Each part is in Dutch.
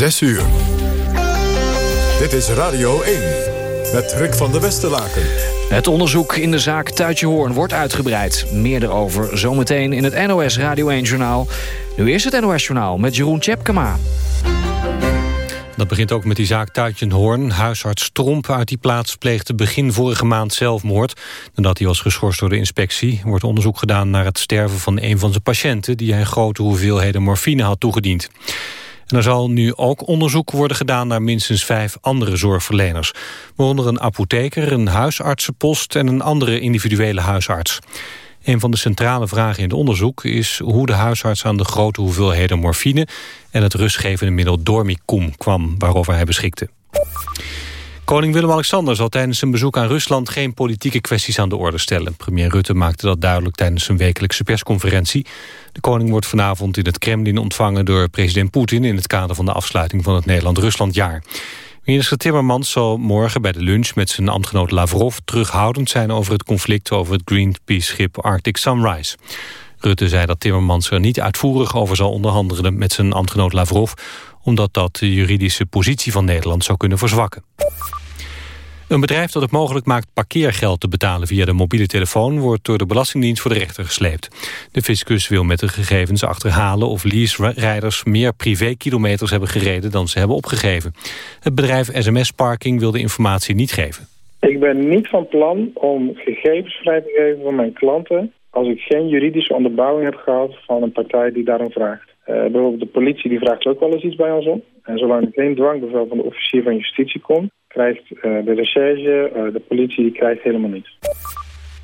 6 uur. Dit is Radio 1 met Rick van der Westerlaken. Het onderzoek in de zaak Tuitje Hoorn wordt uitgebreid. Meer erover zometeen in het NOS Radio 1-journaal. Nu is het NOS-journaal met Jeroen Tjepkema. Dat begint ook met die zaak Tuitjenhoorn. Huisarts Tromp uit die plaats pleegde begin vorige maand zelfmoord. Nadat hij was geschorst door de inspectie... wordt onderzoek gedaan naar het sterven van een van zijn patiënten... die hij grote hoeveelheden morfine had toegediend. Er zal nu ook onderzoek worden gedaan naar minstens vijf andere zorgverleners. Waaronder een apotheker, een huisartsenpost en een andere individuele huisarts. Een van de centrale vragen in het onderzoek is hoe de huisarts aan de grote hoeveelheden morfine en het rustgevende middel Dormicum kwam waarover hij beschikte. Koning Willem-Alexander zal tijdens zijn bezoek aan Rusland geen politieke kwesties aan de orde stellen. Premier Rutte maakte dat duidelijk tijdens zijn wekelijkse persconferentie. De koning wordt vanavond in het Kremlin ontvangen door president Poetin in het kader van de afsluiting van het Nederland-Ruslandjaar. Minister Timmermans zal morgen bij de lunch met zijn ambtgenoot Lavrov terughoudend zijn over het conflict over het Greenpeace-schip Arctic Sunrise. Rutte zei dat Timmermans er niet uitvoerig over zal onderhandelen met zijn ambtgenoot Lavrov, omdat dat de juridische positie van Nederland zou kunnen verzwakken. Een bedrijf dat het mogelijk maakt parkeergeld te betalen via de mobiele telefoon... wordt door de Belastingdienst voor de rechter gesleept. De fiscus wil met de gegevens achterhalen of lease-rijders... meer privékilometers hebben gereden dan ze hebben opgegeven. Het bedrijf SMS Parking wil de informatie niet geven. Ik ben niet van plan om gegevens vrij te geven van mijn klanten... als ik geen juridische onderbouwing heb gehad van een partij die daarom vraagt. Uh, bijvoorbeeld de politie die vraagt ook wel eens iets bij ons om. En zolang er geen dwangbevel van de officier van justitie komt krijgt uh, de recherche, uh, de politie krijgt helemaal niets.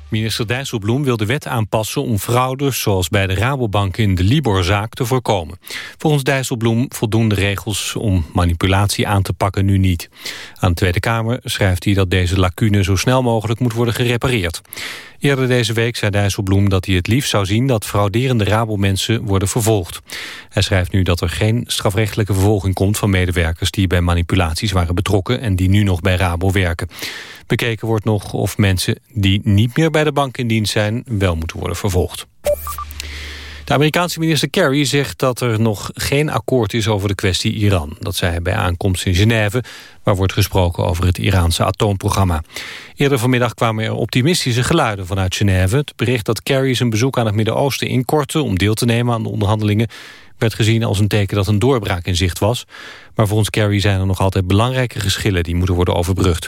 Minister Dijsselbloem wil de wet aanpassen om fraude... zoals bij de Rabobank in de Libor-zaak te voorkomen. Volgens Dijsselbloem voldoen de regels om manipulatie aan te pakken nu niet. Aan de Tweede Kamer schrijft hij dat deze lacune zo snel mogelijk moet worden gerepareerd. Eerder deze week zei Dijsselbloem dat hij het liefst zou zien... dat frauderende Rabomensen worden vervolgd. Hij schrijft nu dat er geen strafrechtelijke vervolging komt... van medewerkers die bij manipulaties waren betrokken... en die nu nog bij Rabo werken. Bekeken wordt nog of mensen die niet meer bij de bank in dienst zijn... wel moeten worden vervolgd. De Amerikaanse minister Kerry zegt dat er nog geen akkoord is over de kwestie Iran. Dat zei hij bij aankomst in Genève, waar wordt gesproken over het Iraanse atoomprogramma. Eerder vanmiddag kwamen er optimistische geluiden vanuit Genève. Het bericht dat Kerry zijn bezoek aan het Midden-Oosten inkortte om deel te nemen aan de onderhandelingen werd gezien als een teken dat een doorbraak in zicht was. Maar volgens Kerry zijn er nog altijd belangrijke geschillen die moeten worden overbrugd.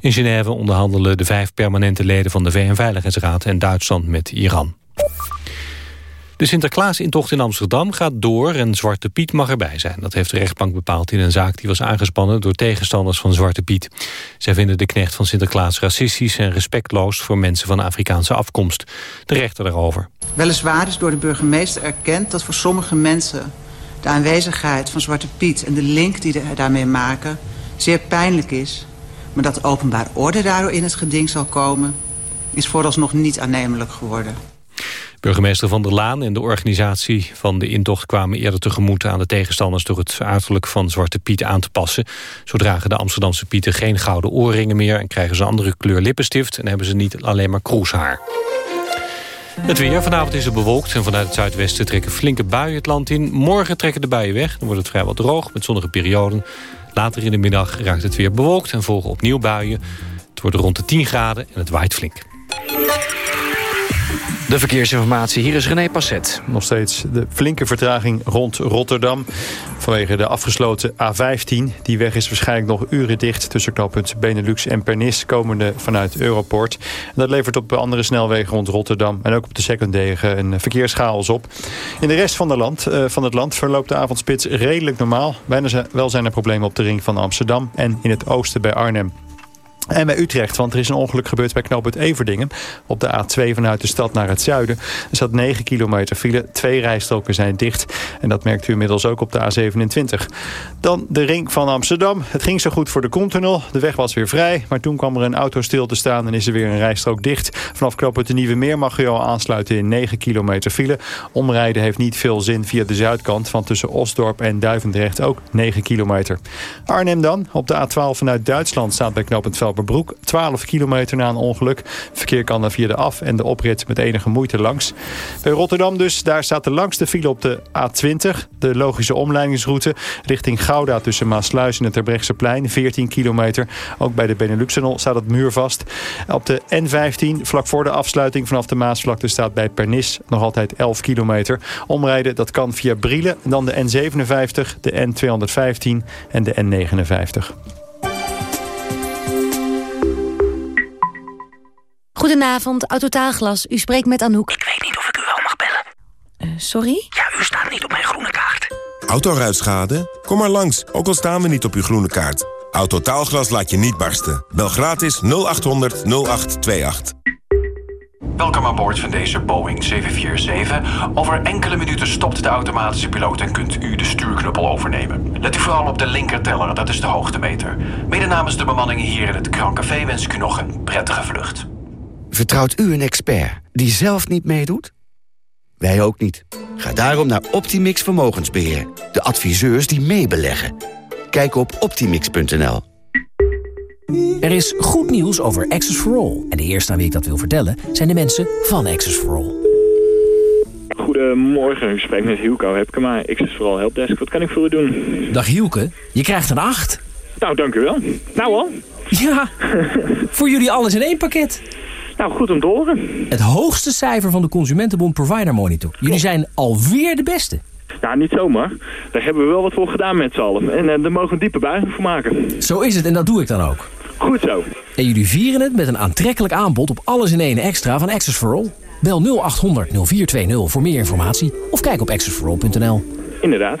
In Genève onderhandelen de vijf permanente leden van de VN-veiligheidsraad en Duitsland met Iran. De Sinterklaasintocht in Amsterdam gaat door en Zwarte Piet mag erbij zijn. Dat heeft de rechtbank bepaald in een zaak die was aangespannen door tegenstanders van Zwarte Piet. Zij vinden de knecht van Sinterklaas racistisch en respectloos voor mensen van Afrikaanse afkomst. De rechter daarover. Weliswaar is door de burgemeester erkend dat voor sommige mensen de aanwezigheid van Zwarte Piet en de link die hij daarmee maken zeer pijnlijk is. Maar dat openbaar orde daardoor in het geding zal komen is vooralsnog niet aannemelijk geworden. Burgemeester Van der Laan en de organisatie van de intocht kwamen eerder tegemoet aan de tegenstanders door het uiterlijk van Zwarte Piet aan te passen. Zo dragen de Amsterdamse Pieten geen gouden oorringen meer en krijgen ze andere kleur lippenstift en hebben ze niet alleen maar kroeshaar. Het weer. Vanavond is het bewolkt en vanuit het zuidwesten trekken flinke buien het land in. Morgen trekken de buien weg. Dan wordt het vrijwel droog met zonnige perioden. Later in de middag raakt het weer bewolkt en volgen opnieuw buien. Het wordt rond de 10 graden en het waait flink. De verkeersinformatie, hier is René Passet. Nog steeds de flinke vertraging rond Rotterdam. Vanwege de afgesloten A15. Die weg is waarschijnlijk nog uren dicht tussen knooppunt Benelux en Pernis... komende vanuit Europort. Dat levert op andere snelwegen rond Rotterdam... en ook op de secundaire een verkeerschaos op. In de rest van, land, uh, van het land verloopt de avondspits redelijk normaal. Bijna wel zijn er problemen op de ring van Amsterdam... en in het oosten bij Arnhem. En bij Utrecht, want er is een ongeluk gebeurd bij knooppunt Everdingen. Op de A2 vanuit de stad naar het zuiden. Er zat 9 kilometer file, twee rijstroken zijn dicht. En dat merkt u inmiddels ook op de A27. Dan de ring van Amsterdam. Het ging zo goed voor de Koentunnel. De weg was weer vrij, maar toen kwam er een auto stil te staan... en is er weer een rijstrook dicht. Vanaf knooppunt de Nieuwe Meer mag u al aansluiten in 9 kilometer file. Omrijden heeft niet veel zin via de zuidkant... van tussen Osdorp en Duivendrecht ook 9 kilometer. Arnhem dan. Op de A12 vanuit Duitsland staat bij knooppunt Velp Overbroek. 12 kilometer na een ongeluk. Verkeer kan er via de af- en de oprit met enige moeite langs. Bij Rotterdam dus, daar staat de langste file op de A20. De logische omleidingsroute richting Gouda tussen Maasluis en het Terbrechtseplein. 14 kilometer. Ook bij de Benelux-tunnel staat het muur vast. Op de N15, vlak voor de afsluiting vanaf de Maasvlakte... staat bij Pernis nog altijd 11 kilometer. Omrijden, dat kan via Brielen, dan de N57, de N215 en de N59. Goedenavond, Autotaalglas. U spreekt met Anouk. Ik weet niet of ik u wel mag bellen. Uh, sorry? Ja, u staat niet op mijn groene kaart. Autoruitschade? Kom maar langs, ook al staan we niet op uw groene kaart. Autotaalglas laat je niet barsten. Bel gratis 0800 0828. Welkom aan boord van deze Boeing 747. Over enkele minuten stopt de automatische piloot en kunt u de stuurknuppel overnemen. Let u vooral op de linkerteller, dat is de hoogtemeter. Mede namens de bemanning hier in het Krancafé wens ik u nog een prettige vlucht. Vertrouwt u een expert die zelf niet meedoet? Wij ook niet. Ga daarom naar Optimix Vermogensbeheer. De adviseurs die meebeleggen. Kijk op optimix.nl. Er is goed nieuws over Access for All. En de eerste aan wie ik dat wil vertellen... zijn de mensen van Access for All. Goedemorgen, u spreekt met Hielko Hepkema, Access for All Helpdesk. Wat kan ik voor u doen? Dag Hielke, je krijgt een 8. Nou, dank u wel. Nou al? Ja, voor jullie alles in één pakket. Nou, goed om te horen. Het hoogste cijfer van de Consumentenbond Provider Monitor. Jullie zijn alweer de beste. Nou, niet zomaar. Daar hebben we wel wat voor gedaan met z'n allen. En uh, daar mogen we een diepe buiging voor maken. Zo is het en dat doe ik dan ook. Goed zo. En jullie vieren het met een aantrekkelijk aanbod op alles in één extra van Access for All. Bel 0800 0420 voor meer informatie of kijk op accessforall.nl. Inderdaad.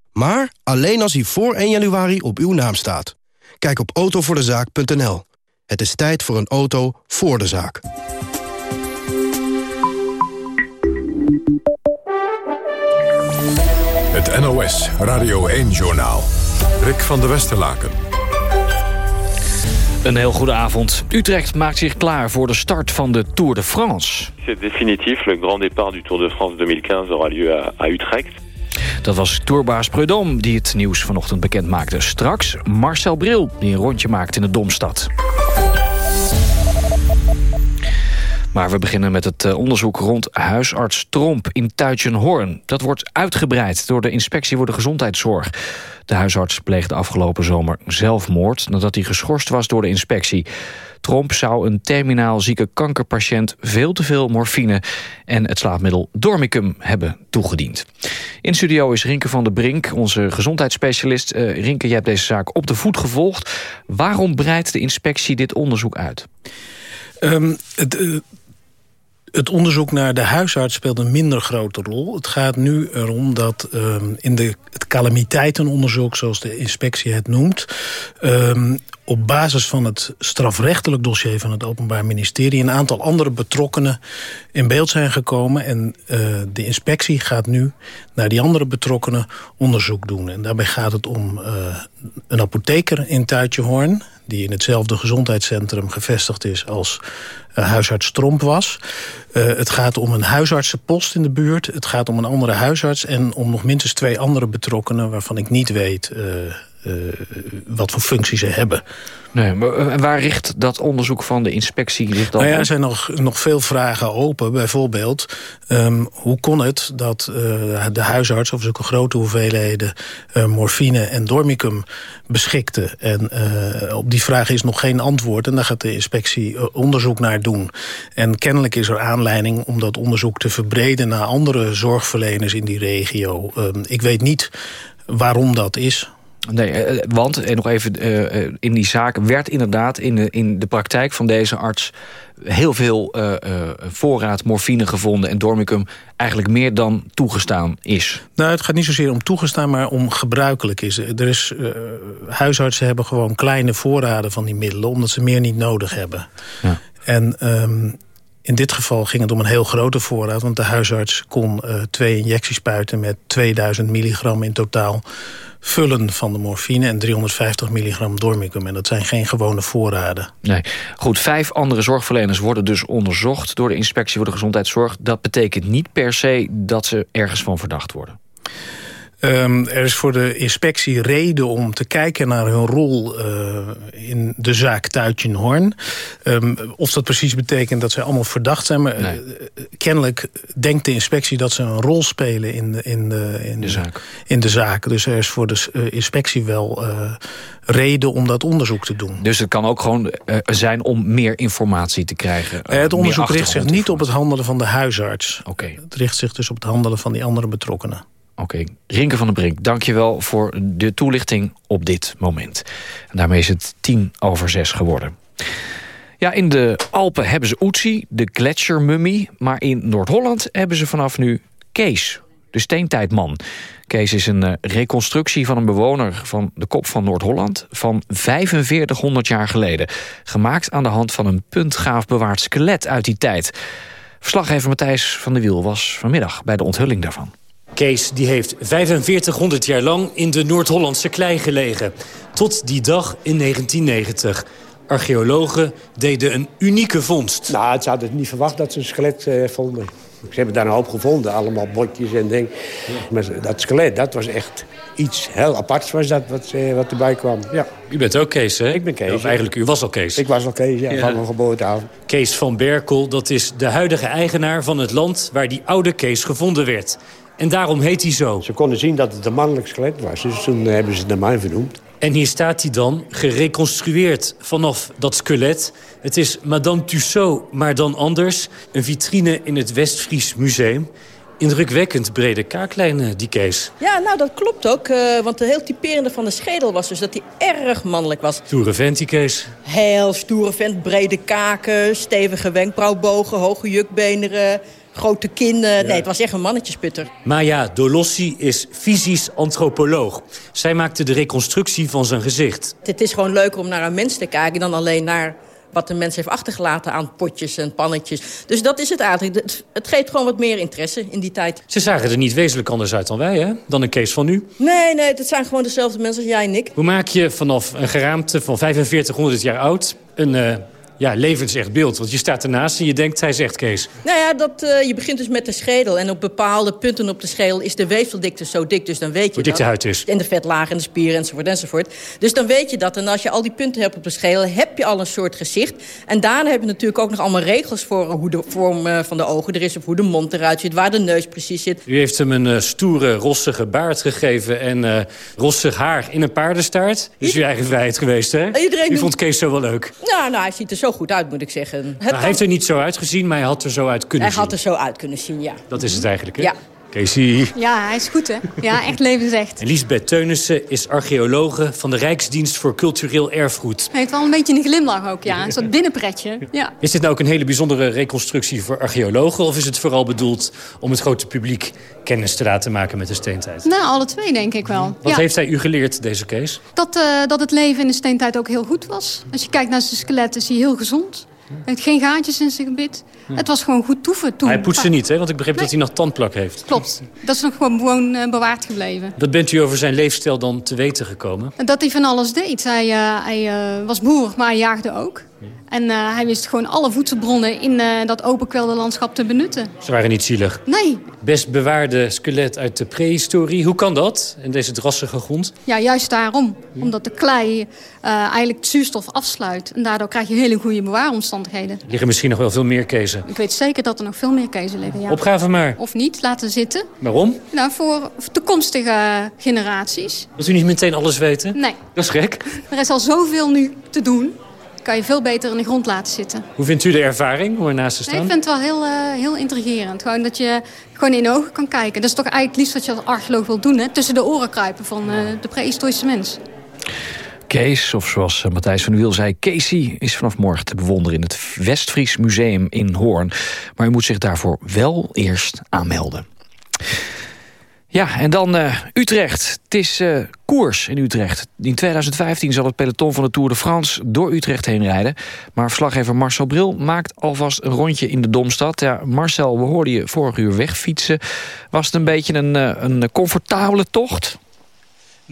Maar alleen als hij voor 1 januari op uw naam staat. Kijk op autovoordezaak.nl. Het is tijd voor een auto voor de zaak. Het NOS Radio 1-journaal. Rick van der Westerlaken. Een heel goede avond. Utrecht maakt zich klaar voor de start van de Tour de France. C'est définitif. Le grand départ du Tour de France 2015 aura lieu à, à Utrecht. Dat was tourbaas Prudhomme die het nieuws vanochtend bekend maakte. Straks Marcel Bril, die een rondje maakt in de Domstad. Maar we beginnen met het onderzoek rond huisarts Tromp in Tuitjenhoorn. Dat wordt uitgebreid door de Inspectie voor de Gezondheidszorg. De huisarts pleegde afgelopen zomer zelfmoord... nadat hij geschorst was door de inspectie. Tromp zou een terminaal zieke kankerpatiënt... veel te veel morfine en het slaapmiddel Dormicum hebben toegediend. In studio is Rinke van der Brink, onze gezondheidsspecialist. Uh, Rinke, je hebt deze zaak op de voet gevolgd. Waarom breidt de inspectie dit onderzoek uit? Um, het, uh, het onderzoek naar de huisarts speelt een minder grote rol. Het gaat nu erom dat um, in de, het calamiteitenonderzoek, zoals de inspectie het noemt... Um, op basis van het strafrechtelijk dossier van het Openbaar Ministerie... een aantal andere betrokkenen in beeld zijn gekomen. En uh, de inspectie gaat nu naar die andere betrokkenen onderzoek doen. En daarbij gaat het om uh, een apotheker in Tuitjehoorn... die in hetzelfde gezondheidscentrum gevestigd is als uh, huisarts Tromp was. Uh, het gaat om een huisartsenpost in de buurt. Het gaat om een andere huisarts en om nog minstens twee andere betrokkenen... waarvan ik niet weet uh, wat voor functie ze hebben. Nee, maar waar richt dat onderzoek van de inspectie zich dan nou ja, Er zijn nog, nog veel vragen open. Bijvoorbeeld, um, hoe kon het dat uh, de huisarts... of zulke grote hoeveelheden uh, morfine en dormicum beschikte? En uh, op die vraag is nog geen antwoord. En daar gaat de inspectie onderzoek naar doen. En kennelijk is er aanleiding om dat onderzoek te verbreden... naar andere zorgverleners in die regio. Um, ik weet niet waarom dat is... Nee, want, en nog even, uh, in die zaak werd inderdaad in de, in de praktijk van deze arts... heel veel uh, uh, voorraad morfine gevonden en dormicum eigenlijk meer dan toegestaan is. Nou, het gaat niet zozeer om toegestaan, maar om gebruikelijk is. Er is huisartsen hebben gewoon kleine voorraden van die middelen... omdat ze meer niet nodig hebben. Ja. En ehm, in dit geval ging het om een heel grote voorraad... want de huisarts kon twee injecties spuiten met 2000 milligram in totaal vullen van de morfine en 350 milligram dormicum. En dat zijn geen gewone voorraden. Nee. Goed, vijf andere zorgverleners worden dus onderzocht... door de Inspectie voor de Gezondheidszorg. Dat betekent niet per se dat ze ergens van verdacht worden. Um, er is voor de inspectie reden om te kijken naar hun rol uh, in de zaak Tuitjenhoorn. Um, of dat precies betekent dat zij allemaal verdacht zijn. Maar nee. uh, kennelijk denkt de inspectie dat ze een rol spelen in de, in de, in de, zaak. In de zaak. Dus er is voor de uh, inspectie wel reden om dat onderzoek te doen. Dus het kan ook gewoon zijn om meer informatie te krijgen? het onderzoek richt zich niet op het handelen van de huisarts. Okay. Het richt zich dus op het handelen van die andere betrokkenen. Oké, okay. Rinke van den Brink, dankjewel voor de toelichting op dit moment. En daarmee is het tien over zes geworden. Ja, in de Alpen hebben ze Oetsi, de gletsjermummie... maar in Noord-Holland hebben ze vanaf nu Kees, de steentijdman. Kees is een uh, reconstructie van een bewoner van de kop van Noord-Holland... van 4500 jaar geleden. Gemaakt aan de hand van een puntgaaf bewaard skelet uit die tijd. Verslaggever Matthijs van der Wiel was vanmiddag bij de onthulling daarvan. Kees die heeft 4500 jaar lang in de Noord-Hollandse klei gelegen. Tot die dag in 1990. Archeologen deden een unieke vondst. Nou, ze hadden het niet verwacht dat ze een skelet uh, vonden. Ze hebben daar een hoop gevonden, allemaal botjes en dingen. Maar dat skelet, dat was echt iets heel aparts was dat wat, uh, wat erbij kwam. Ja. U bent ook Kees, hè? Ik ben Kees. Of eigenlijk, u was al Kees. Ik was al Kees, ja, ja. van mijn geboorte af. Kees van Berkel, dat is de huidige eigenaar van het land... waar die oude Kees gevonden werd. En daarom heet hij zo. Ze konden zien dat het een mannelijk skelet was. Dus toen hebben ze het naar mij vernoemd. En hier staat hij dan, gereconstrueerd vanaf dat skelet. Het is Madame Tussaud, maar dan anders. Een vitrine in het Westfries Museum. Indrukwekkend brede kaaklijnen, die Kees. Ja, nou dat klopt ook. Uh, want de heel typerende van de schedel was dus dat hij erg mannelijk was. Stoere vent, die Kees. Heel stoere vent, brede kaken, stevige wenkbrauwbogen, hoge jukbeenderen grote kin. Ja. Nee, het was echt een mannetjesputter. Maya Dolossi is fysisch antropoloog. Zij maakte de reconstructie van zijn gezicht. Het is gewoon leuker om naar een mens te kijken... dan alleen naar wat de mens heeft achtergelaten aan potjes en pannetjes. Dus dat is het eigenlijk. Het, het geeft gewoon wat meer interesse in die tijd. Ze zagen er niet wezenlijk anders uit dan wij, hè? Dan een Kees van nu. Nee, nee, het zijn gewoon dezelfde mensen als jij en ik. Hoe maak je vanaf een geraamte van 4500 jaar oud... een... Uh, ja, levensecht beeld. Want je staat ernaast en je denkt, hij zegt Kees. Nou ja, dat, uh, je begint dus met de schedel. En op bepaalde punten op de schedel is de weefseldikte zo dik. Dus dan weet je Hoe dik de huid is. En de vetlaag en de spieren enzovoort enzovoort. Dus dan weet je dat. En als je al die punten hebt op de schedel, heb je al een soort gezicht. En daarna heb je natuurlijk ook nog allemaal regels voor hoe de vorm uh, van de ogen er is. Of hoe de mond eruit ziet, waar de neus precies zit. U heeft hem een uh, stoere, rossige baard gegeven en rossig haar in een paardenstaart. Dus uw eigen vrijheid geweest, hè? Iedereen U vond Kees zo wel leuk? Nou, nou, hij ziet er zo goed uit, moet ik zeggen. Nou, hij heeft er niet zo uitgezien, maar hij had er zo uit kunnen hij zien. Hij had er zo uit kunnen zien, ja. Dat is het eigenlijk, hè? Ja. Casey. Ja, hij is goed, hè? Ja, echt levensecht. En Lisbeth Teunissen is archeologe van de Rijksdienst voor Cultureel Erfgoed. Hij heeft wel een beetje een glimlach ook, ja. Een soort binnenpretje, ja. Is dit nou ook een hele bijzondere reconstructie voor archeologen... of is het vooral bedoeld om het grote publiek kennis te laten maken met de steentijd? Nou, alle twee denk ik wel. Wat ja. heeft hij u geleerd, deze Kees? Dat, uh, dat het leven in de steentijd ook heel goed was. Als je kijkt naar zijn skelet is hij heel gezond. Hij heeft geen gaatjes in zijn gebit. Ja. Het was gewoon goed toeven toen. Hij poetste niet, hè? Want ik begreep nee. dat hij nog tandplak heeft. Klopt. Dat is nog gewoon, gewoon uh, bewaard gebleven. Wat bent u over zijn leefstijl dan te weten gekomen? Dat hij van alles deed. Hij, uh, hij uh, was boer, maar hij jaagde ook. En uh, hij wist gewoon alle voedselbronnen in uh, dat openkwelde landschap te benutten. Ze waren niet zielig? Nee. Best bewaarde skelet uit de prehistorie. Hoe kan dat, in deze drassige grond? Ja, juist daarom. Omdat de klei uh, eigenlijk zuurstof afsluit. En daardoor krijg je hele goede bewaaromstandigheden. Er liggen misschien nog wel veel meer kezen. Ik weet zeker dat er nog veel meer kezen liggen, ja. Opgave maar. Of niet, laten zitten. Waarom? Nou, voor toekomstige generaties. Wilt u niet meteen alles weten? Nee. Dat is gek. Er is al zoveel nu te doen kan je veel beter in de grond laten zitten. Hoe vindt u de ervaring om ernaast te staan? Nee, ik vind het wel heel, uh, heel intrigerend. Gewoon dat je gewoon in de ogen kan kijken. Dat is toch eigenlijk het liefst wat je als archeoloog wil doen. Hè? Tussen de oren kruipen van uh, de prehistorische mens. Kees, of zoals uh, Matthijs van Wiel zei, Casey is vanaf morgen te bewonderen in het Westfries Museum in Hoorn. Maar u moet zich daarvoor wel eerst aanmelden. Ja, en dan uh, Utrecht. Het is uh, koers in Utrecht. In 2015 zal het peloton van de Tour de France door Utrecht heen rijden. Maar verslaggever Marcel Bril maakt alvast een rondje in de Domstad. Ja, Marcel, we hoorden je vorig uur wegfietsen. Was het een beetje een, uh, een comfortabele tocht?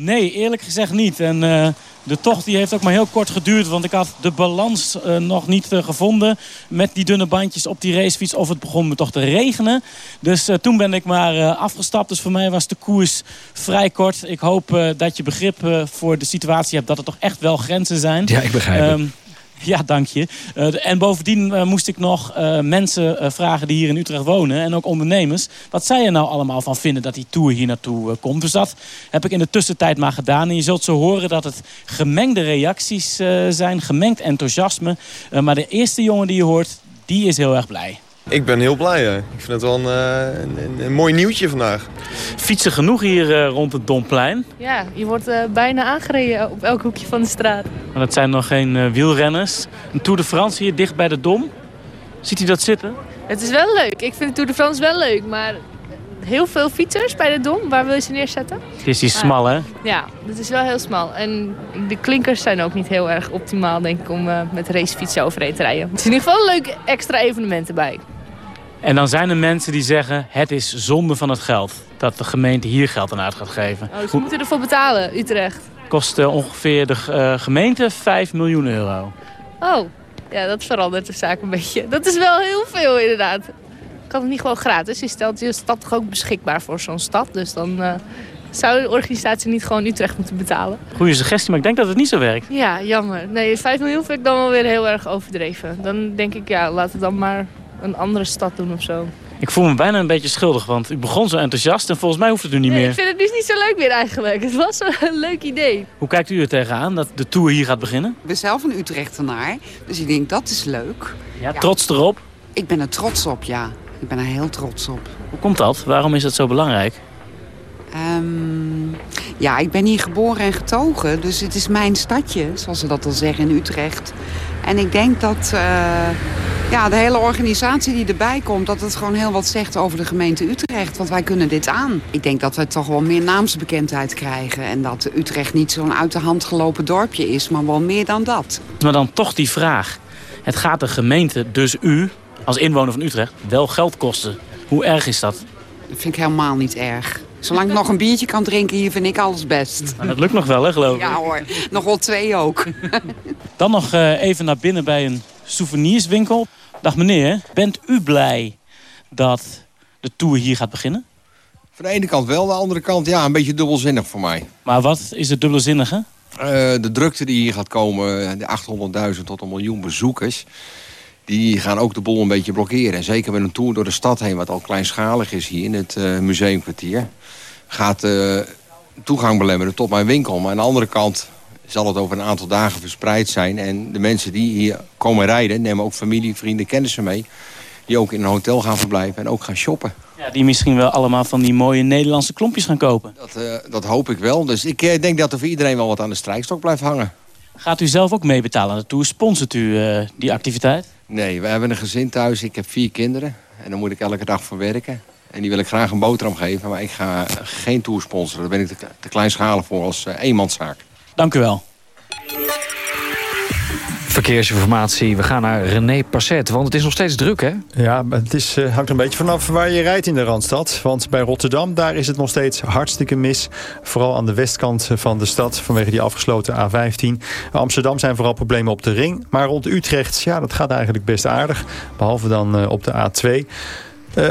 Nee, eerlijk gezegd niet. En uh, de tocht die heeft ook maar heel kort geduurd. Want ik had de balans uh, nog niet uh, gevonden met die dunne bandjes op die racefiets. Of het begon me toch te regenen. Dus toen ben ik maar afgestapt. Dus voor mij was de koers vrij kort. Ik hoop dat je begrip voor de situatie hebt. Dat er toch echt wel grenzen zijn. Ja, ik begrijp het. Um, ja, dank je. Uh, en bovendien uh, moest ik nog uh, mensen vragen die hier in Utrecht wonen. En ook ondernemers. Wat zij er nou allemaal van vinden dat die tour hier naartoe komt. Dus dat heb ik in de tussentijd maar gedaan. En je zult zo horen dat het gemengde reacties zijn. Gemengd enthousiasme. maar de eerste jongen die je hoort, die is heel erg blij. Ik ben heel blij. Hè. Ik vind het wel een, een, een, een, mooi nieuwtje vandaag. Fietsen genoeg hier uh, rond het Domplein? Ja, je wordt uh, bijna aangereden op elk hoekje van de straat. Maar dat zijn nog geen uh, wielrenners. Een Tour de France hier dicht bij de Dom. Ziet u dat zitten? Het is wel leuk. Ik vind de Tour de France wel leuk. Maar heel veel fietsers bij de Dom. Waar wil je ze neerzetten? Het is die smal, hè? Ja, het is wel heel smal. En de klinkers zijn ook niet heel erg optimaal, denk ik, om met racefietsen overheen te rijden. Het is in ieder geval een leuk extra evenement erbij. En dan zijn er mensen die zeggen... het is zonde van het geld dat de gemeente hier geld aan uit gaat geven. Oh, dus we moeten ervoor betalen, Utrecht? kost uh, ongeveer de uh, gemeente 5 miljoen euro. Oh, ja, dat verandert de zaak een beetje. Dat is wel heel veel inderdaad. Kan het niet gewoon gratis? Je stelt je stad toch ook beschikbaar voor zo'n stad. Dus dan uh, zou de organisatie niet gewoon Utrecht moeten betalen. Goeie suggestie, maar ik denk dat het niet zo werkt. Ja, jammer. Nee, 5 miljoen vind ik dan wel weer heel erg overdreven. Dan denk ik, ja, laten we dan maar een andere stad doen of zo. Ik voel me bijna een beetje schuldig, want u begon zo enthousiast en volgens mij hoeft het nu niet nee, meer. Ik vind het dus niet zo leuk meer eigenlijk. Het was een leuk idee. Hoe kijkt u er tegenaan dat de tour hier gaat beginnen? Ik ben zelf een Utrechtenaar, dus ik denk dat is leuk. Ja, trots erop? Ik ben er trots op, ja. Ik ben er heel trots op. Hoe komt dat? Waarom is dat zo belangrijk? Um, ja, ik ben hier geboren en getogen, dus het is mijn stadje, zoals ze dat al zeggen in Utrecht. En ik denk dat uh, ja, de hele organisatie die erbij komt... dat het gewoon heel wat zegt over de gemeente Utrecht. Want wij kunnen dit aan. Ik denk dat we toch wel meer naamsbekendheid krijgen. En dat Utrecht niet zo'n uit de hand gelopen dorpje is, maar wel meer dan dat. Maar dan toch die vraag. Het gaat de gemeente, dus u, als inwoner van Utrecht, wel geld kosten. Hoe erg is dat? Dat vind ik helemaal niet erg. Zolang ik nog een biertje kan drinken hier, vind ik alles best. Maar dat lukt nog wel, hè, geloof ik? Ja hoor, nog wel twee ook. Dan nog uh, even naar binnen bij een souvenirswinkel. Dag meneer, bent u blij dat de tour hier gaat beginnen? Van de ene kant wel, de andere kant ja, een beetje dubbelzinnig voor mij. Maar wat is het dubbelzinnige? Uh, de drukte die hier gaat komen, de 800.000 tot een miljoen bezoekers... die gaan ook de boel een beetje blokkeren. En zeker met een tour door de stad heen, wat al kleinschalig is hier in het uh, museumkwartier... gaat uh, toegang belemmeren tot mijn winkel. Maar aan de andere kant zal het over een aantal dagen verspreid zijn. En de mensen die hier komen rijden, nemen ook familie, vrienden, kennissen mee. Die ook in een hotel gaan verblijven en ook gaan shoppen. Ja, die misschien wel allemaal van die mooie Nederlandse klompjes gaan kopen. Dat, uh, dat hoop ik wel. Dus ik uh, denk dat er voor iedereen wel wat aan de strijkstok blijft hangen. Gaat u zelf ook meebetalen aan de tour? Sponsort u uh, die activiteit? Nee, we hebben een gezin thuis. Ik heb vier kinderen. En daar moet ik elke dag voor werken. En die wil ik graag een boterham geven. Maar ik ga geen tour sponsoren. Daar ben ik te, te kleinschalig voor als eenmanszaak. Dank u wel. Verkeersinformatie. We gaan naar René Passet, want het is nog steeds druk, hè? Ja, het is, uh, hangt een beetje vanaf waar je rijdt in de Randstad. Want bij Rotterdam, daar is het nog steeds hartstikke mis. Vooral aan de westkant van de stad, vanwege die afgesloten A15. Amsterdam zijn vooral problemen op de ring. Maar rond Utrecht, ja, dat gaat eigenlijk best aardig. Behalve dan uh, op de A2. Uh,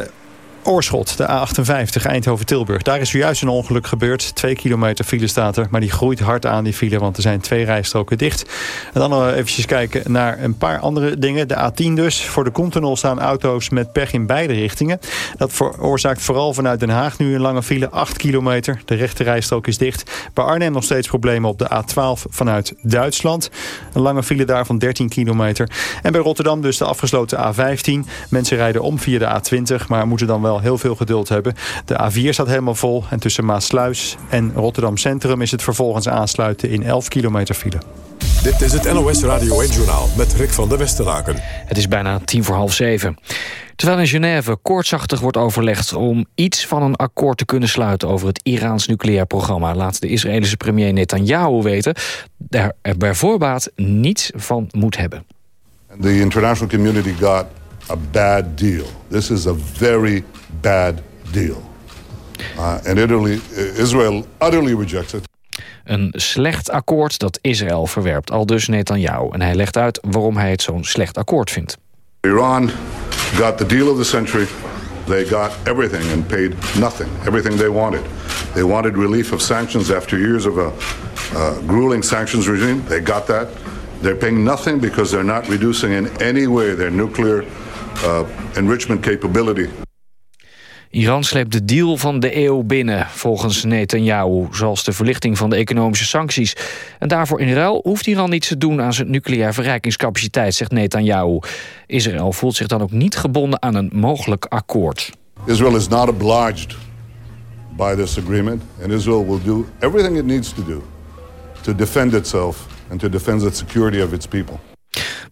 Oorschot, de A58 Eindhoven-Tilburg. Daar is zojuist een ongeluk gebeurd. Twee kilometer file staat er, maar die groeit hard aan die file... want er zijn twee rijstroken dicht. En dan even kijken naar een paar andere dingen. De A10 dus. Voor de Continental staan auto's met pech in beide richtingen. Dat veroorzaakt vooral vanuit Den Haag nu een lange file. 8 kilometer. De rechte rijstrook is dicht. Bij Arnhem nog steeds problemen op de A12 vanuit Duitsland. Een lange file daar van 13 kilometer. En bij Rotterdam dus de afgesloten A15. Mensen rijden om via de A20, maar moeten dan wel heel veel geduld hebben. De A4 staat helemaal vol en tussen Maasluis en Rotterdam Centrum is het vervolgens aansluiten in 11 kilometer file. Dit is het NOS Radio 1-journaal met Rick van der Westeraken. Het is bijna tien voor half zeven. Terwijl in Genève koortsachtig wordt overlegd om iets van een akkoord te kunnen sluiten over het Iraans nucleair programma, laat de Israëlische premier Netanyahu weten daar er bij voorbaat niets van moet hebben. The international community got a bad deal. This is a very bad deal. Uh, and Italy, Israel utterly rejects it. Een slecht akkoord dat Israël verwerpt, al dus Netanyahu. En hij legt uit waarom hij het zo'n slecht akkoord vindt. Iran got the deal of the century. They got everything and paid nothing, everything they wanted. They wanted relief of sanctions after years of a uh, grueling sanctions regime. They got that. They're paying nothing because they're not reducing in any way their nuclear uh, enrichment capability. Iran sleept de deal van de eeuw binnen, volgens Netanyahu... zoals de verlichting van de economische sancties. En daarvoor in ruil hoeft Iran niets te doen... aan zijn nucleair verrijkingscapaciteit, zegt Netanyahu. Israël voelt zich dan ook niet gebonden aan een mogelijk akkoord. Israel is not obliged by this agreement... and Israel will do everything it needs to do... to defend itself and to defend the security of its people.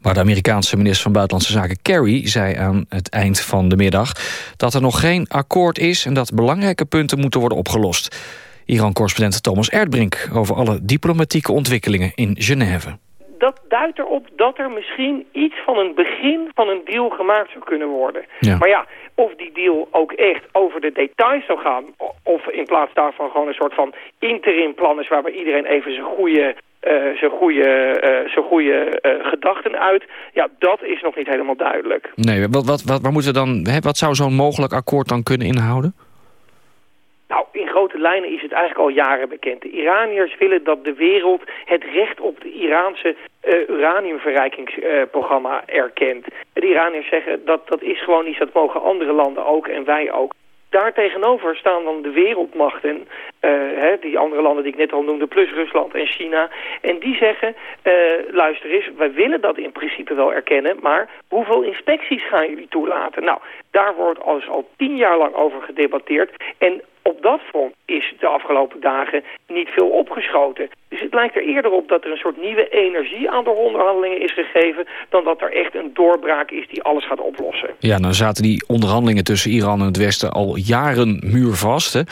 Maar de Amerikaanse minister van Buitenlandse Zaken Kerry zei aan het eind van de middag dat er nog geen akkoord is en dat belangrijke punten moeten worden opgelost. Iran-correspondent Thomas Erdbrink over alle diplomatieke ontwikkelingen in Genève. Dat duidt erop dat er misschien iets van een begin van een deal gemaakt zou kunnen worden. Maar ja, of die deal ook echt over de details zou gaan... of in plaats daarvan gewoon een soort van interim plan is... waarbij iedereen even zijn goede uh, zijn goede, uh, zijn goede uh, gedachten uit. Ja, dat is nog niet helemaal duidelijk. Nee, wat, wat, wat, waar moeten dan, hè, wat zou zo'n mogelijk akkoord dan kunnen inhouden? Nou, in grote lijnen is het eigenlijk al jaren bekend. De Iraniërs willen dat de wereld het recht op de Iraanse uh, uraniumverrijkingsprogramma erkent. De Iraniërs zeggen dat dat is gewoon iets, dat mogen andere landen ook en wij ook. Daartegenover staan dan de wereldmachten, uh, hè, die andere landen die ik net al noemde, plus Rusland en China. En die zeggen, uh, luister eens, wij willen dat in principe wel erkennen, maar hoeveel inspecties gaan jullie toelaten? Nou, daar wordt al, al tien jaar lang over gedebatteerd. En op dat front is de afgelopen dagen niet veel opgeschoten. Dus het lijkt er eerder op dat er een soort nieuwe energie aan de onderhandelingen is gegeven... dan dat er echt een doorbraak is die alles gaat oplossen. Ja, dan zaten die onderhandelingen tussen Iran en het Westen al jaren muurvast. Hè?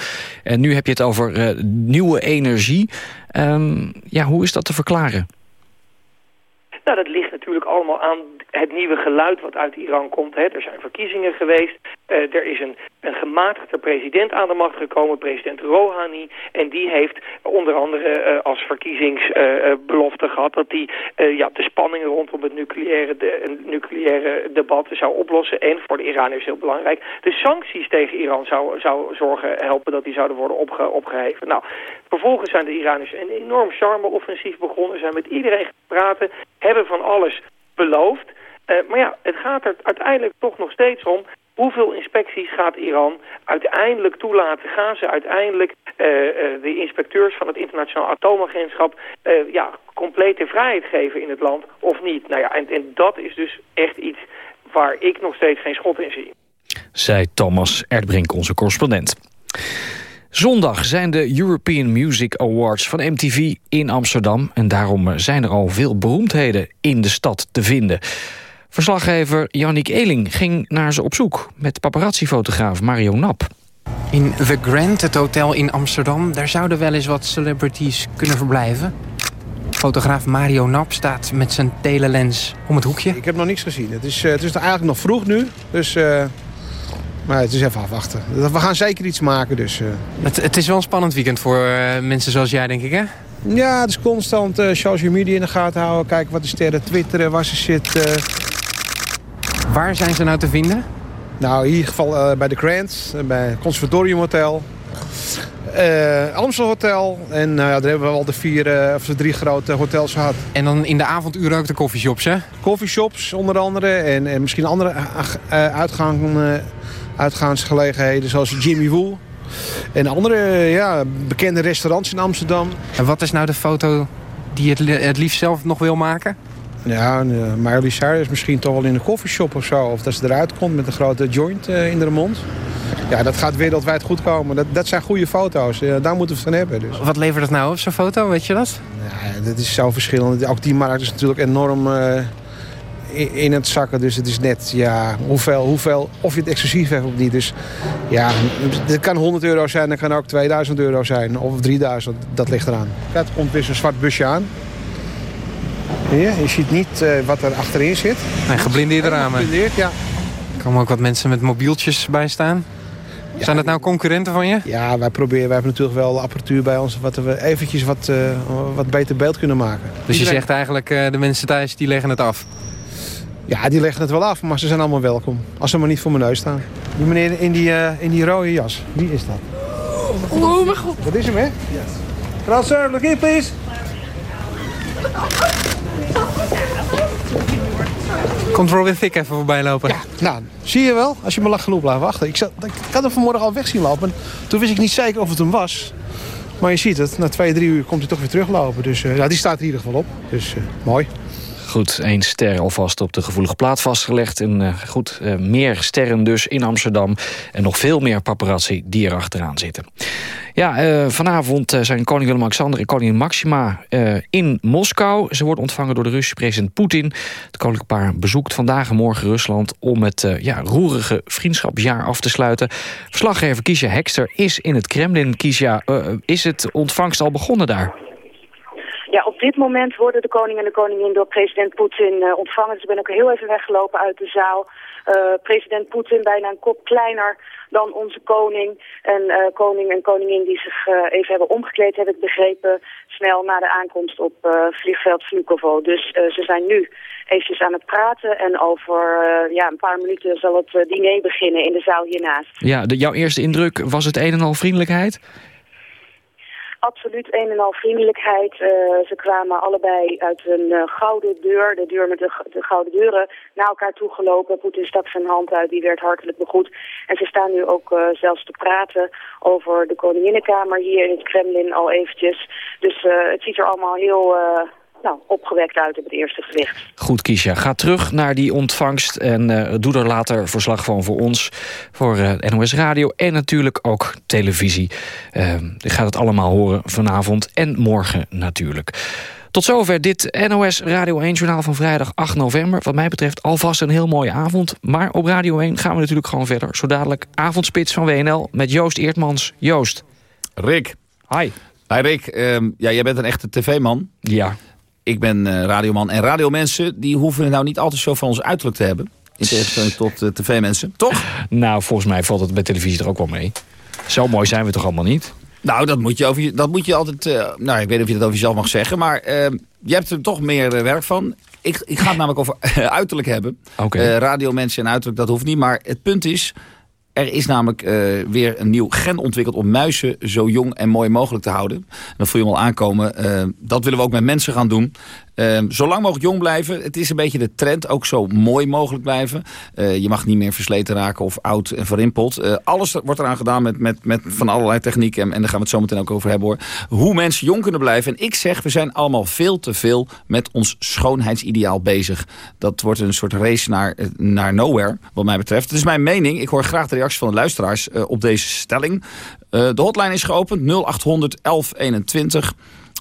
En nu heb je het over uh, nieuwe energie. Um, ja, hoe is dat te verklaren? Nou, dat ligt natuurlijk allemaal aan het nieuwe geluid wat uit Iran komt. Hè. Er zijn verkiezingen geweest. Uh, er is een, een gematigde president aan de macht gekomen, president Rouhani. En die heeft onder andere uh, als verkiezingsbelofte uh, gehad... dat hij ja, de spanningen rondom het nucleaire, de, nucleaire debat zou oplossen. En voor de Iraniërs heel belangrijk... de sancties tegen Iran zou, zou zorgen helpen dat die zouden worden opge, opgeheven. Nou, vervolgens zijn de Iraniërs een enorm charme-offensief begonnen. Zijn met iedereen praten, hebben van alles beloofd. Uh, maar ja, het gaat er uiteindelijk toch nog steeds om... hoeveel inspecties gaat Iran uiteindelijk toelaten? Gaan ze uiteindelijk uh, uh, de inspecteurs van het internationaal atoomagentschap... ja, complete vrijheid geven in het land of niet? Nou ja, en, en dat is dus echt iets waar ik nog steeds geen schot in zie. Zei Thomas Erdbrink, onze correspondent. Zondag zijn de European Music Awards van MTV in Amsterdam. En daarom zijn er al veel beroemdheden in de stad te vinden. Verslaggever Yannick Eling ging naar ze op zoek... met paparazzi-fotograaf Mario Nap. In The Grand, het hotel in Amsterdam... daar zouden wel eens wat celebrities kunnen verblijven. Fotograaf Mario Nap staat met zijn telelens om het hoekje. Ik heb nog niks gezien. Het is, uh, het is eigenlijk nog vroeg nu, dus... Uh... Maar het is even afwachten. We gaan zeker iets maken, dus... Uh... Het, het, is wel een spannend weekend voor uh, mensen zoals jij, denk ik, hè? Ja, het is constant uh, social media in de gaten houden. Kijken wat de sterren twitteren, waar ze zitten. Waar zijn ze nou te vinden? Nou, in ieder geval bij de Grand, bij het Conservatorium Hotel. Amstel Hotel. En ja, daar hebben we al de, vier, of de drie grote hotels gehad. En dan in de avonduren ook de coffeeshops, hè? Coffeeshops onder andere. En, en misschien andere uitgangen uitgaansgelegenheden zoals Jimmy Woo. En andere ja, bekende restaurants in Amsterdam. En wat is nou de foto die je het, het liefst zelf nog wil maken? Ja, uh, Miley Cyrus misschien toch wel in een koffieshop of zo. Of dat ze eruit komt met een grote joint uh, in de mond. Ja, dat gaat wereldwijd goed komen. Dat, dat zijn goede foto's. Ja, daar moeten we het van hebben. Dus. Wat levert dat nou op, zo'n foto? Weet je dat? Ja, dat is zo verschillend. Ook die markt is natuurlijk enorm uh, in, het zakken. Dus het is net, ja, hoeveel, hoeveel, of je het exclusief hebt of niet. Dus ja, het kan 100 euro zijn, dat kan ook 2000 euro zijn. Of 3000, dat ligt eraan. Ja, het komt weer zo'n zwart busje aan. Hier, je ziet niet uh, wat er achterin zit. Nee, geblindeerde ramen. Geblindeerd, ja. Er komen ook wat mensen met mobieltjes bij staan. Ja, Zijn dat nou concurrenten van je? Ja, wij proberen, wij hebben natuurlijk wel apparatuur bij ons... wat we eventjes wat, uh, wat beter beeld kunnen maken. Dus je zegt eigenlijk, uh, de mensen thuis die leggen het af? Ja, die leggen het wel af, maar ze zijn allemaal welkom. Als ze maar niet voor mijn neus staan. Die meneer in die, uh, in die rode jas, wie is dat? Oh mijn god. Dat is hem, hè? Yes. Sir, look here, please. Komt Robin Thicke even voorbij lopen? Ja, nou, zie je wel. Als je me lacht genoeg blijft wachten. Ik, zat, ik had hem vanmorgen al weg zien lopen. Toen wist ik niet zeker of het hem was. Maar je ziet het, na twee, drie uur komt hij toch weer teruglopen. Dus uh, ja, die staat er in ieder geval op. Dus uh, mooi. Goed, één ster alvast op de gevoelige plaat vastgelegd. En uh, goed, uh, meer sterren dus in Amsterdam. En nog veel meer paparazzi die er achteraan zitten. Ja, uh, vanavond zijn koning Willem-Alexander en koningin Maxima in Moskou. Ze wordt ontvangen door de Russische president Poetin. Het koninklijk paar bezoekt vandaag en morgen Rusland... om het ja, roerige vriendschapsjaar af te sluiten. Verslaggever Kiesja Hekster is in het Kremlin. Kiesja, is het ontvangst al begonnen daar? Ja, op dit moment worden de koning en de koningin door president Poetin uh, ontvangen. Dus ik ben ook heel even weggelopen uit de zaal. Uh, president Poetin bijna een kop kleiner dan onze koning. En uh, koning en koningin die zich even hebben omgekleed, heb ik begrepen, snel na de aankomst op vliegveld Vnukovo. Dus ze zijn nu eventjes aan het praten en over ja, een paar minuten zal het diner beginnen in de zaal hiernaast. Ja, jouw eerste indruk, was het een en al vriendelijkheid? Absoluut een en al vriendelijkheid. Uh, ze kwamen allebei uit een uh, gouden deur, de deur met de, de, gouden deuren, naar elkaar toe gelopen. Poetin stak zijn hand uit, die werd hartelijk begroet. En ze staan nu ook uh, zelfs te praten over de Koninginnenkamer hier in het Kremlin al eventjes. Dus het ziet er allemaal heel nou, opgewekt uit op het eerste gezicht. Goed, Kiesja. Ga terug naar die ontvangst en uh, doe er later verslag van voor ons, voor uh, NOS Radio en natuurlijk ook televisie. Uh, je gaat het allemaal horen vanavond en morgen natuurlijk. Tot zover dit NOS Radio 1-journaal van vrijdag 8 november. Wat mij betreft alvast een heel mooie avond. Maar op Radio 1 gaan we natuurlijk gewoon verder. Zo dadelijk avondspits van WNL met Joost Eertmans. Joost. Rick. Hi. Hi Rick. Uh, ja, jij bent een echte tv-man. Ja ik ben uh, radioman. En radiomensen die hoeven het nou niet altijd zo van ons uiterlijk te hebben. In tegenstelling tot uh, tv-mensen. Toch? Nou, volgens mij valt het bij televisie er ook wel mee. Zo mooi zijn we toch allemaal niet? Nou, dat moet je, over, dat moet je altijd... Uh, nou, ik weet niet of je dat over jezelf mag zeggen. Maar je hebt er toch meer werk van. Ik, ik ga het namelijk over uiterlijk hebben. Okay. radiomensen en uiterlijk, dat hoeft niet. Maar het punt is... Er is namelijk uh, weer een nieuw gen ontwikkeld om muizen zo jong en mooi mogelijk te houden. En dat voel je hem al aankomen. Uh, dat willen we ook met mensen gaan doen. Uh, zolang mogelijk jong blijven. Het is een beetje de trend. Ook zo mooi mogelijk blijven. Uh, je mag niet meer versleten raken of oud en verrimpeld. Uh, alles wordt eraan gedaan met, met, met van allerlei technieken. En, en daar gaan we het zo meteen ook over hebben hoor. Hoe mensen jong kunnen blijven. En ik zeg, we zijn allemaal veel te veel met ons schoonheidsideaal bezig. Dat wordt een soort race naar, naar nowhere, wat mij betreft. Het is mijn mening. Ik hoor graag de reactie van de luisteraars op deze stelling. de hotline is geopend. 0800 1121.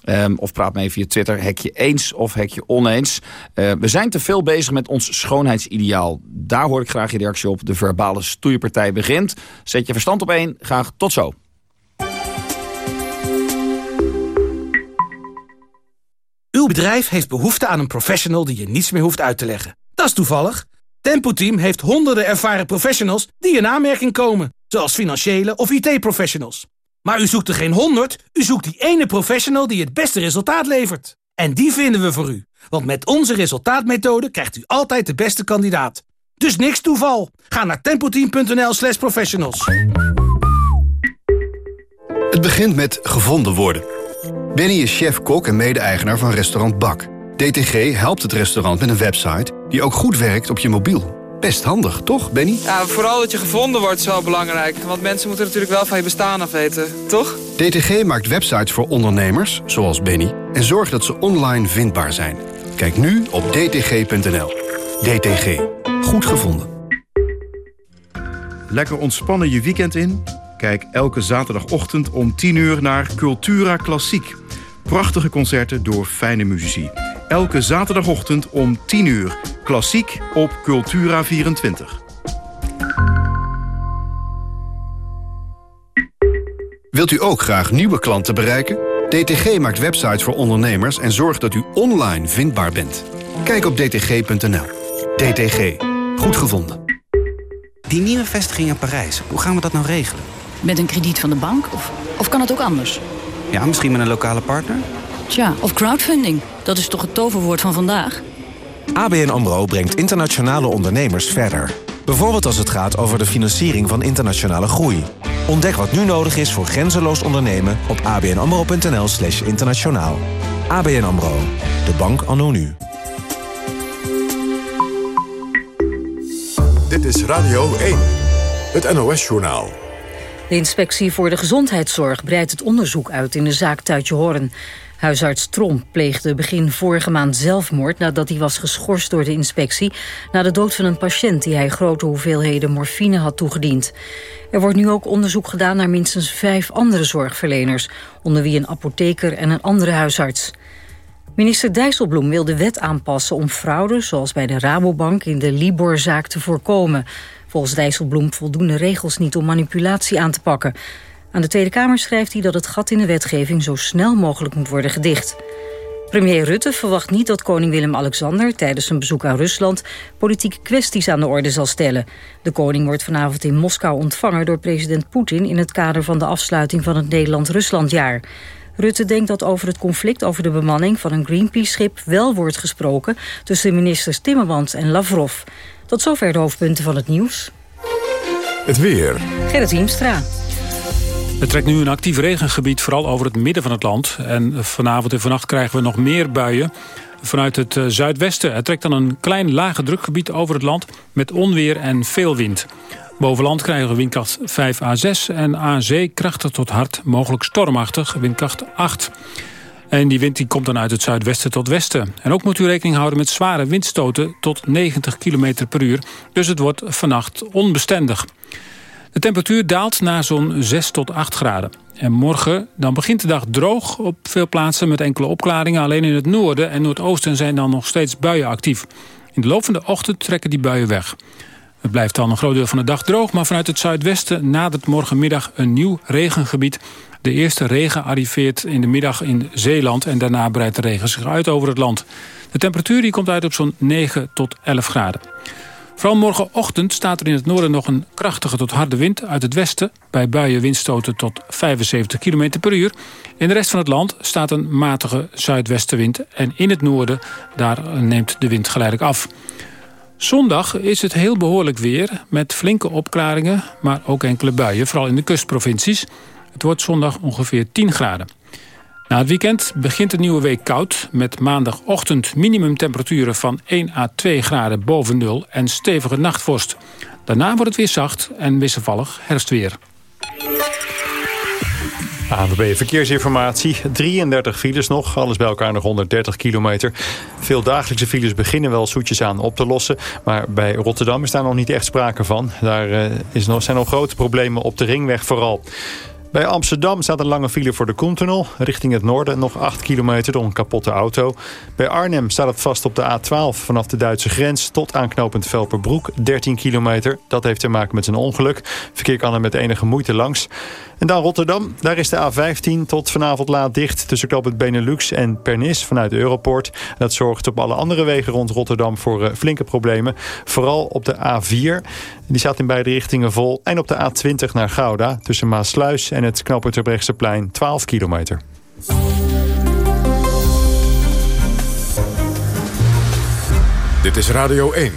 Um, of praat mee via Twitter, hekje eens of hekje oneens. Uh, we zijn te veel bezig met ons schoonheidsideaal. Daar hoor ik graag je reactie op. De verbale stoeipartij begint. Zet je verstand op één. Graag tot zo. Uw bedrijf heeft behoefte aan een professional die je niets meer hoeft uit te leggen. Dat is toevallig. Tempo Team heeft honderden ervaren professionals die in aanmerking komen. Zoals financiële of IT-professionals. Maar u zoekt er geen honderd, u zoekt die ene professional die het beste resultaat levert. En die vinden we voor u. Want met onze resultaatmethode krijgt u altijd de beste kandidaat. Dus niks toeval. Ga naar tempoteam.nl slash professionals. Het begint met gevonden worden. Benny is chef-kok en mede-eigenaar van restaurant Bak. DTG helpt het restaurant met een website die ook goed werkt op je mobiel. Best handig, toch, Benny? Ja, vooral dat je gevonden wordt is wel belangrijk. Want mensen moeten natuurlijk wel van je bestaan af weten, toch? DTG maakt websites voor ondernemers, zoals Benny... en zorgt dat ze online vindbaar zijn. Kijk nu op dtg.nl. DTG. Goed gevonden. lekker ontspannen je weekend in? Kijk elke zaterdagochtend om 10 uur naar Cultura Klassiek. Prachtige concerten door fijne muzici. Elke zaterdagochtend om 10 uur. Klassiek op Cultura 24. Wilt u ook graag nieuwe klanten bereiken? DTG maakt websites voor ondernemers en zorgt dat u online vindbaar bent. Kijk op dtg.nl. DTG. Goed gevonden. Die nieuwe vestiging in Parijs, hoe gaan we dat nou regelen? Met een krediet van de bank? Of, of kan het ook anders? Ja, misschien met een lokale partner? Tja, of crowdfunding. Dat is toch het toverwoord van vandaag? ABN AMRO brengt internationale ondernemers verder. Bijvoorbeeld als het gaat over de financiering van internationale groei. Ontdek wat nu nodig is voor grenzeloos ondernemen op abnamro.nl slash internationaal. ABN AMRO, de bank anno nu. Dit is Radio 1, het NOS-journaal. De inspectie voor de gezondheidszorg breidt het onderzoek uit in de zaak Tuitje Horn. Huisarts Tromp pleegde begin vorige maand zelfmoord... nadat hij was geschorst door de inspectie... na de dood van een patiënt die hij grote hoeveelheden morfine had toegediend. Er wordt nu ook onderzoek gedaan naar minstens vijf andere zorgverleners... onder wie een apotheker en een andere huisarts. Minister Dijsselbloem wil de wet aanpassen om fraude... zoals bij de Rabobank in de Libor-zaak te voorkomen. Volgens Dijsselbloem voldoen de regels niet om manipulatie aan te pakken... Aan de Tweede Kamer schrijft hij dat het gat in de wetgeving zo snel mogelijk moet worden gedicht. Premier Rutte verwacht niet dat koning Willem-Alexander tijdens zijn bezoek aan Rusland politieke kwesties aan de orde zal stellen. De koning wordt vanavond in Moskou ontvangen door president Poetin in het kader van de afsluiting van het Nederland-Ruslandjaar. Rutte denkt dat over het conflict over de bemanning van een Greenpeace-schip wel wordt gesproken tussen ministers Timmermans en Lavrov. Tot zover de hoofdpunten van het nieuws. Het weer. Gerrit Hiemstra. Er trekt nu een actief regengebied vooral over het midden van het land. En vanavond en vannacht krijgen we nog meer buien vanuit het eh, zuidwesten. Er trekt dan een klein lage drukgebied over het land met onweer en veel wind. Bovenland krijgen we windkracht 5 à 6 en aan zee krachtig tot hard, mogelijk stormachtig, windkracht 8. En die wind die komt dan uit het zuidwesten tot westen. En ook moet u rekening houden met zware windstoten tot 90 km per uur. Dus het wordt vannacht onbestendig. De temperatuur daalt naar zo'n 6 tot 8 graden. En morgen dan begint de dag droog op veel plaatsen met enkele opklaringen. Alleen in het noorden en noordoosten zijn dan nog steeds buien actief. In de loop van de ochtend trekken die buien weg. Het blijft dan een groot deel van de dag droog... maar vanuit het zuidwesten nadert morgenmiddag een nieuw regengebied. De eerste regen arriveert in de middag in Zeeland... en daarna breidt de regen zich uit over het land. De temperatuur die komt uit op zo'n 9 tot 11 graden. Vooral morgenochtend staat er in het noorden nog een krachtige tot harde wind uit het westen. Bij buien windstoten tot 75 km per uur. In de rest van het land staat een matige zuidwestenwind. En in het noorden, daar neemt de wind geleidelijk af. Zondag is het heel behoorlijk weer met flinke opklaringen... maar ook enkele buien, vooral in de kustprovincies. Het wordt zondag ongeveer 10 graden. Na het weekend begint de nieuwe week koud... met maandagochtend minimumtemperaturen van 1 à 2 graden boven nul... en stevige nachtvorst. Daarna wordt het weer zacht en wisselvallig herfstweer. ANWB Verkeersinformatie. 33 files nog, alles bij elkaar nog 130 kilometer. Veel dagelijkse files beginnen wel zoetjes aan op te lossen. Maar bij Rotterdam is daar nog niet echt sprake van. Daar uh, is nog, zijn nog grote problemen op de ringweg vooral. Bij Amsterdam staat een lange file voor de Koentunnel. Richting het noorden nog 8 kilometer door een kapotte auto. Bij Arnhem staat het vast op de A12 vanaf de Duitse grens... tot aanknopend Velperbroek, 13 kilometer. Dat heeft te maken met een ongeluk. Verkeer kan er met enige moeite langs. En dan Rotterdam, daar is de A15 tot vanavond laat dicht... tussen knooppunt Benelux en Pernis vanuit Europort. Dat zorgt op alle andere wegen rond Rotterdam voor uh, flinke problemen. Vooral op de A4, die staat in beide richtingen vol. En op de A20 naar Gouda, tussen Maasluis en het knooppunt plein 12 kilometer. Dit is Radio 1.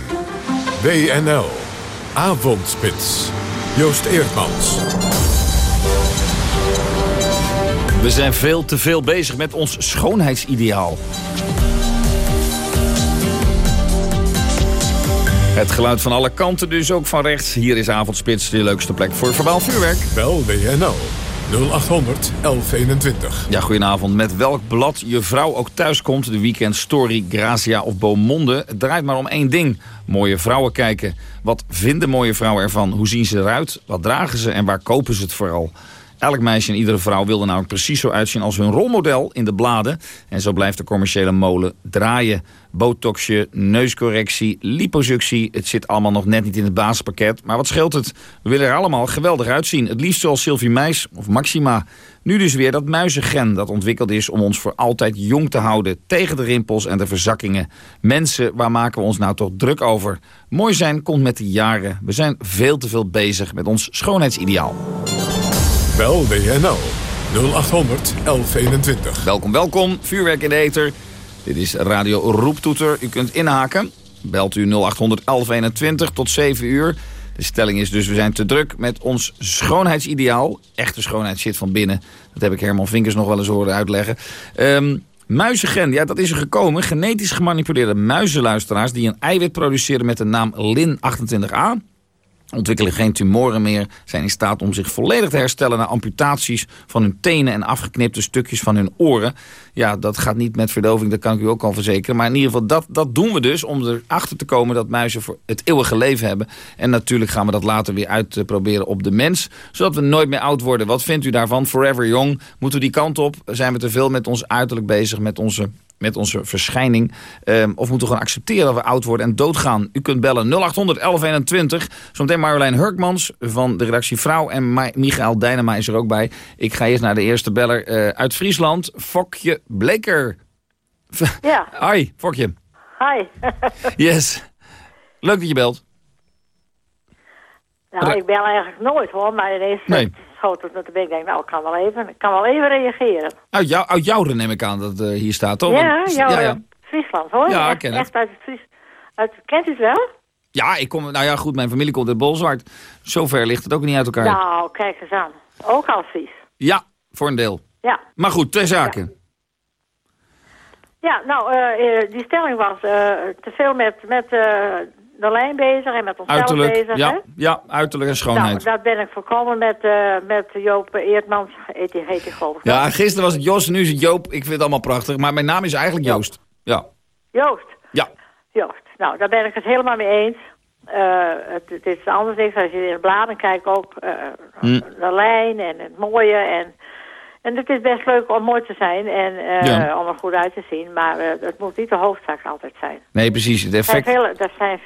WNL. Avondspits. Joost Eerdmans. We zijn veel te veel bezig met ons schoonheidsideaal. Het geluid van alle kanten, dus ook van rechts. Hier is Avondspits, de leukste plek voor verbaal vuurwerk. Bel WNL 0800 1121. Ja, goedenavond. Met welk blad je vrouw ook thuis komt, de Weekend Story, Grazia of Beaumonde, het draait maar om één ding. Mooie vrouwen kijken. Wat vinden mooie vrouwen ervan? Hoe zien ze eruit? Wat dragen ze en waar kopen ze het vooral? Elk meisje en iedere vrouw wil er namelijk precies zo uitzien als hun rolmodel in de bladen. En zo blijft de commerciële molen draaien. Botoxje, neuscorrectie, liposuctie. Het zit allemaal nog net niet in het basispakket. Maar wat scheelt het? We willen er allemaal geweldig uitzien. Het liefst zoals Sylvie Meis of Maxima. Nu dus weer dat muizengen dat ontwikkeld is om ons voor altijd jong te houden. Tegen de rimpels en de verzakkingen. Mensen, waar maken we ons nou toch druk over? Mooi zijn komt met de jaren. We zijn veel te veel bezig met ons schoonheidsideaal. Bel WNL 0800 1121. Welkom, welkom. Vuurwerk in de ether. Dit is Radio Roeptoeter. U kunt inhaken. Belt u 0800 1121 tot 7 uur. De stelling is dus, we zijn te druk met ons schoonheidsideaal. Echte schoonheid zit van binnen. Dat heb ik Herman Vinkers nog wel eens horen uitleggen. Um, muizengen, ja, dat is er gekomen. Genetisch gemanipuleerde muizenluisteraars... die een eiwit produceren met de naam LIN28A ontwikkelen geen tumoren meer, zijn in staat om zich volledig te herstellen... na amputaties van hun tenen en afgeknipte stukjes van hun oren. Ja, dat gaat niet met verdoving, dat kan ik u ook al verzekeren. Maar in ieder geval, dat, dat doen we dus om erachter te komen... dat muizen voor het eeuwige leven hebben. En natuurlijk gaan we dat later weer uitproberen op de mens... zodat we nooit meer oud worden. Wat vindt u daarvan? Forever young. Moeten we die kant op? Zijn we te veel met ons uiterlijk bezig, met onze met onze verschijning. Um, of moeten we gewoon accepteren dat we oud worden en doodgaan? U kunt bellen 0800 1121. Zometeen Marjolein Hurkmans van de redactie Vrouw. En Michael Dijnema is er ook bij. Ik ga eerst naar de eerste beller uh, uit Friesland. Fokje Bleker. Ja. Hoi, Fokje. Hi. yes. Leuk dat je belt. Nou, ik bel eigenlijk nooit hoor, maar ineens... Nee het met de bek. Ik denk, nou, ik kan wel even, ik kan wel even reageren. Uit, jou, uit Jouren neem ik aan dat uh, hier staat, toch? Ja, ja, ja. Friesland, hoor. Ja, ik ken het. Echt uit het Fries... Uit, kent u het wel? Ja, ik kom, nou ja, goed, mijn familie komt uit Bolzwart. Zover ligt het ook niet uit elkaar. Nou, kijk eens aan. Ook al Fries. Ja, voor een deel. Ja. Maar goed, twee zaken. Ja, ja nou, uh, die stelling was uh, te veel met, met de lijn bezig en met onszelf uiterlijk, bezig. Ja, hè? ja, uiterlijk en schoonheid. Nou, dat ben ik voorkomen met, uh, met Joop Eertmans, heet hij, heet geloof ik. Ja, gisteren was het Jos, nu is het Joop. Ik vind het allemaal prachtig, maar mijn naam is eigenlijk Joost. Ja. Joost? Ja. Joost. Nou, daar ben ik het helemaal mee eens. Uh, het, het, is anders niks als je in de bladen kijkt ook uh, mm. de lijn en het mooie en... En het is best leuk om mooi te zijn en uh, ja. om er goed uit te zien. Maar uh, het moet niet de hoofdzaak altijd zijn. Nee, precies. Het effect... er, zijn veel, er zijn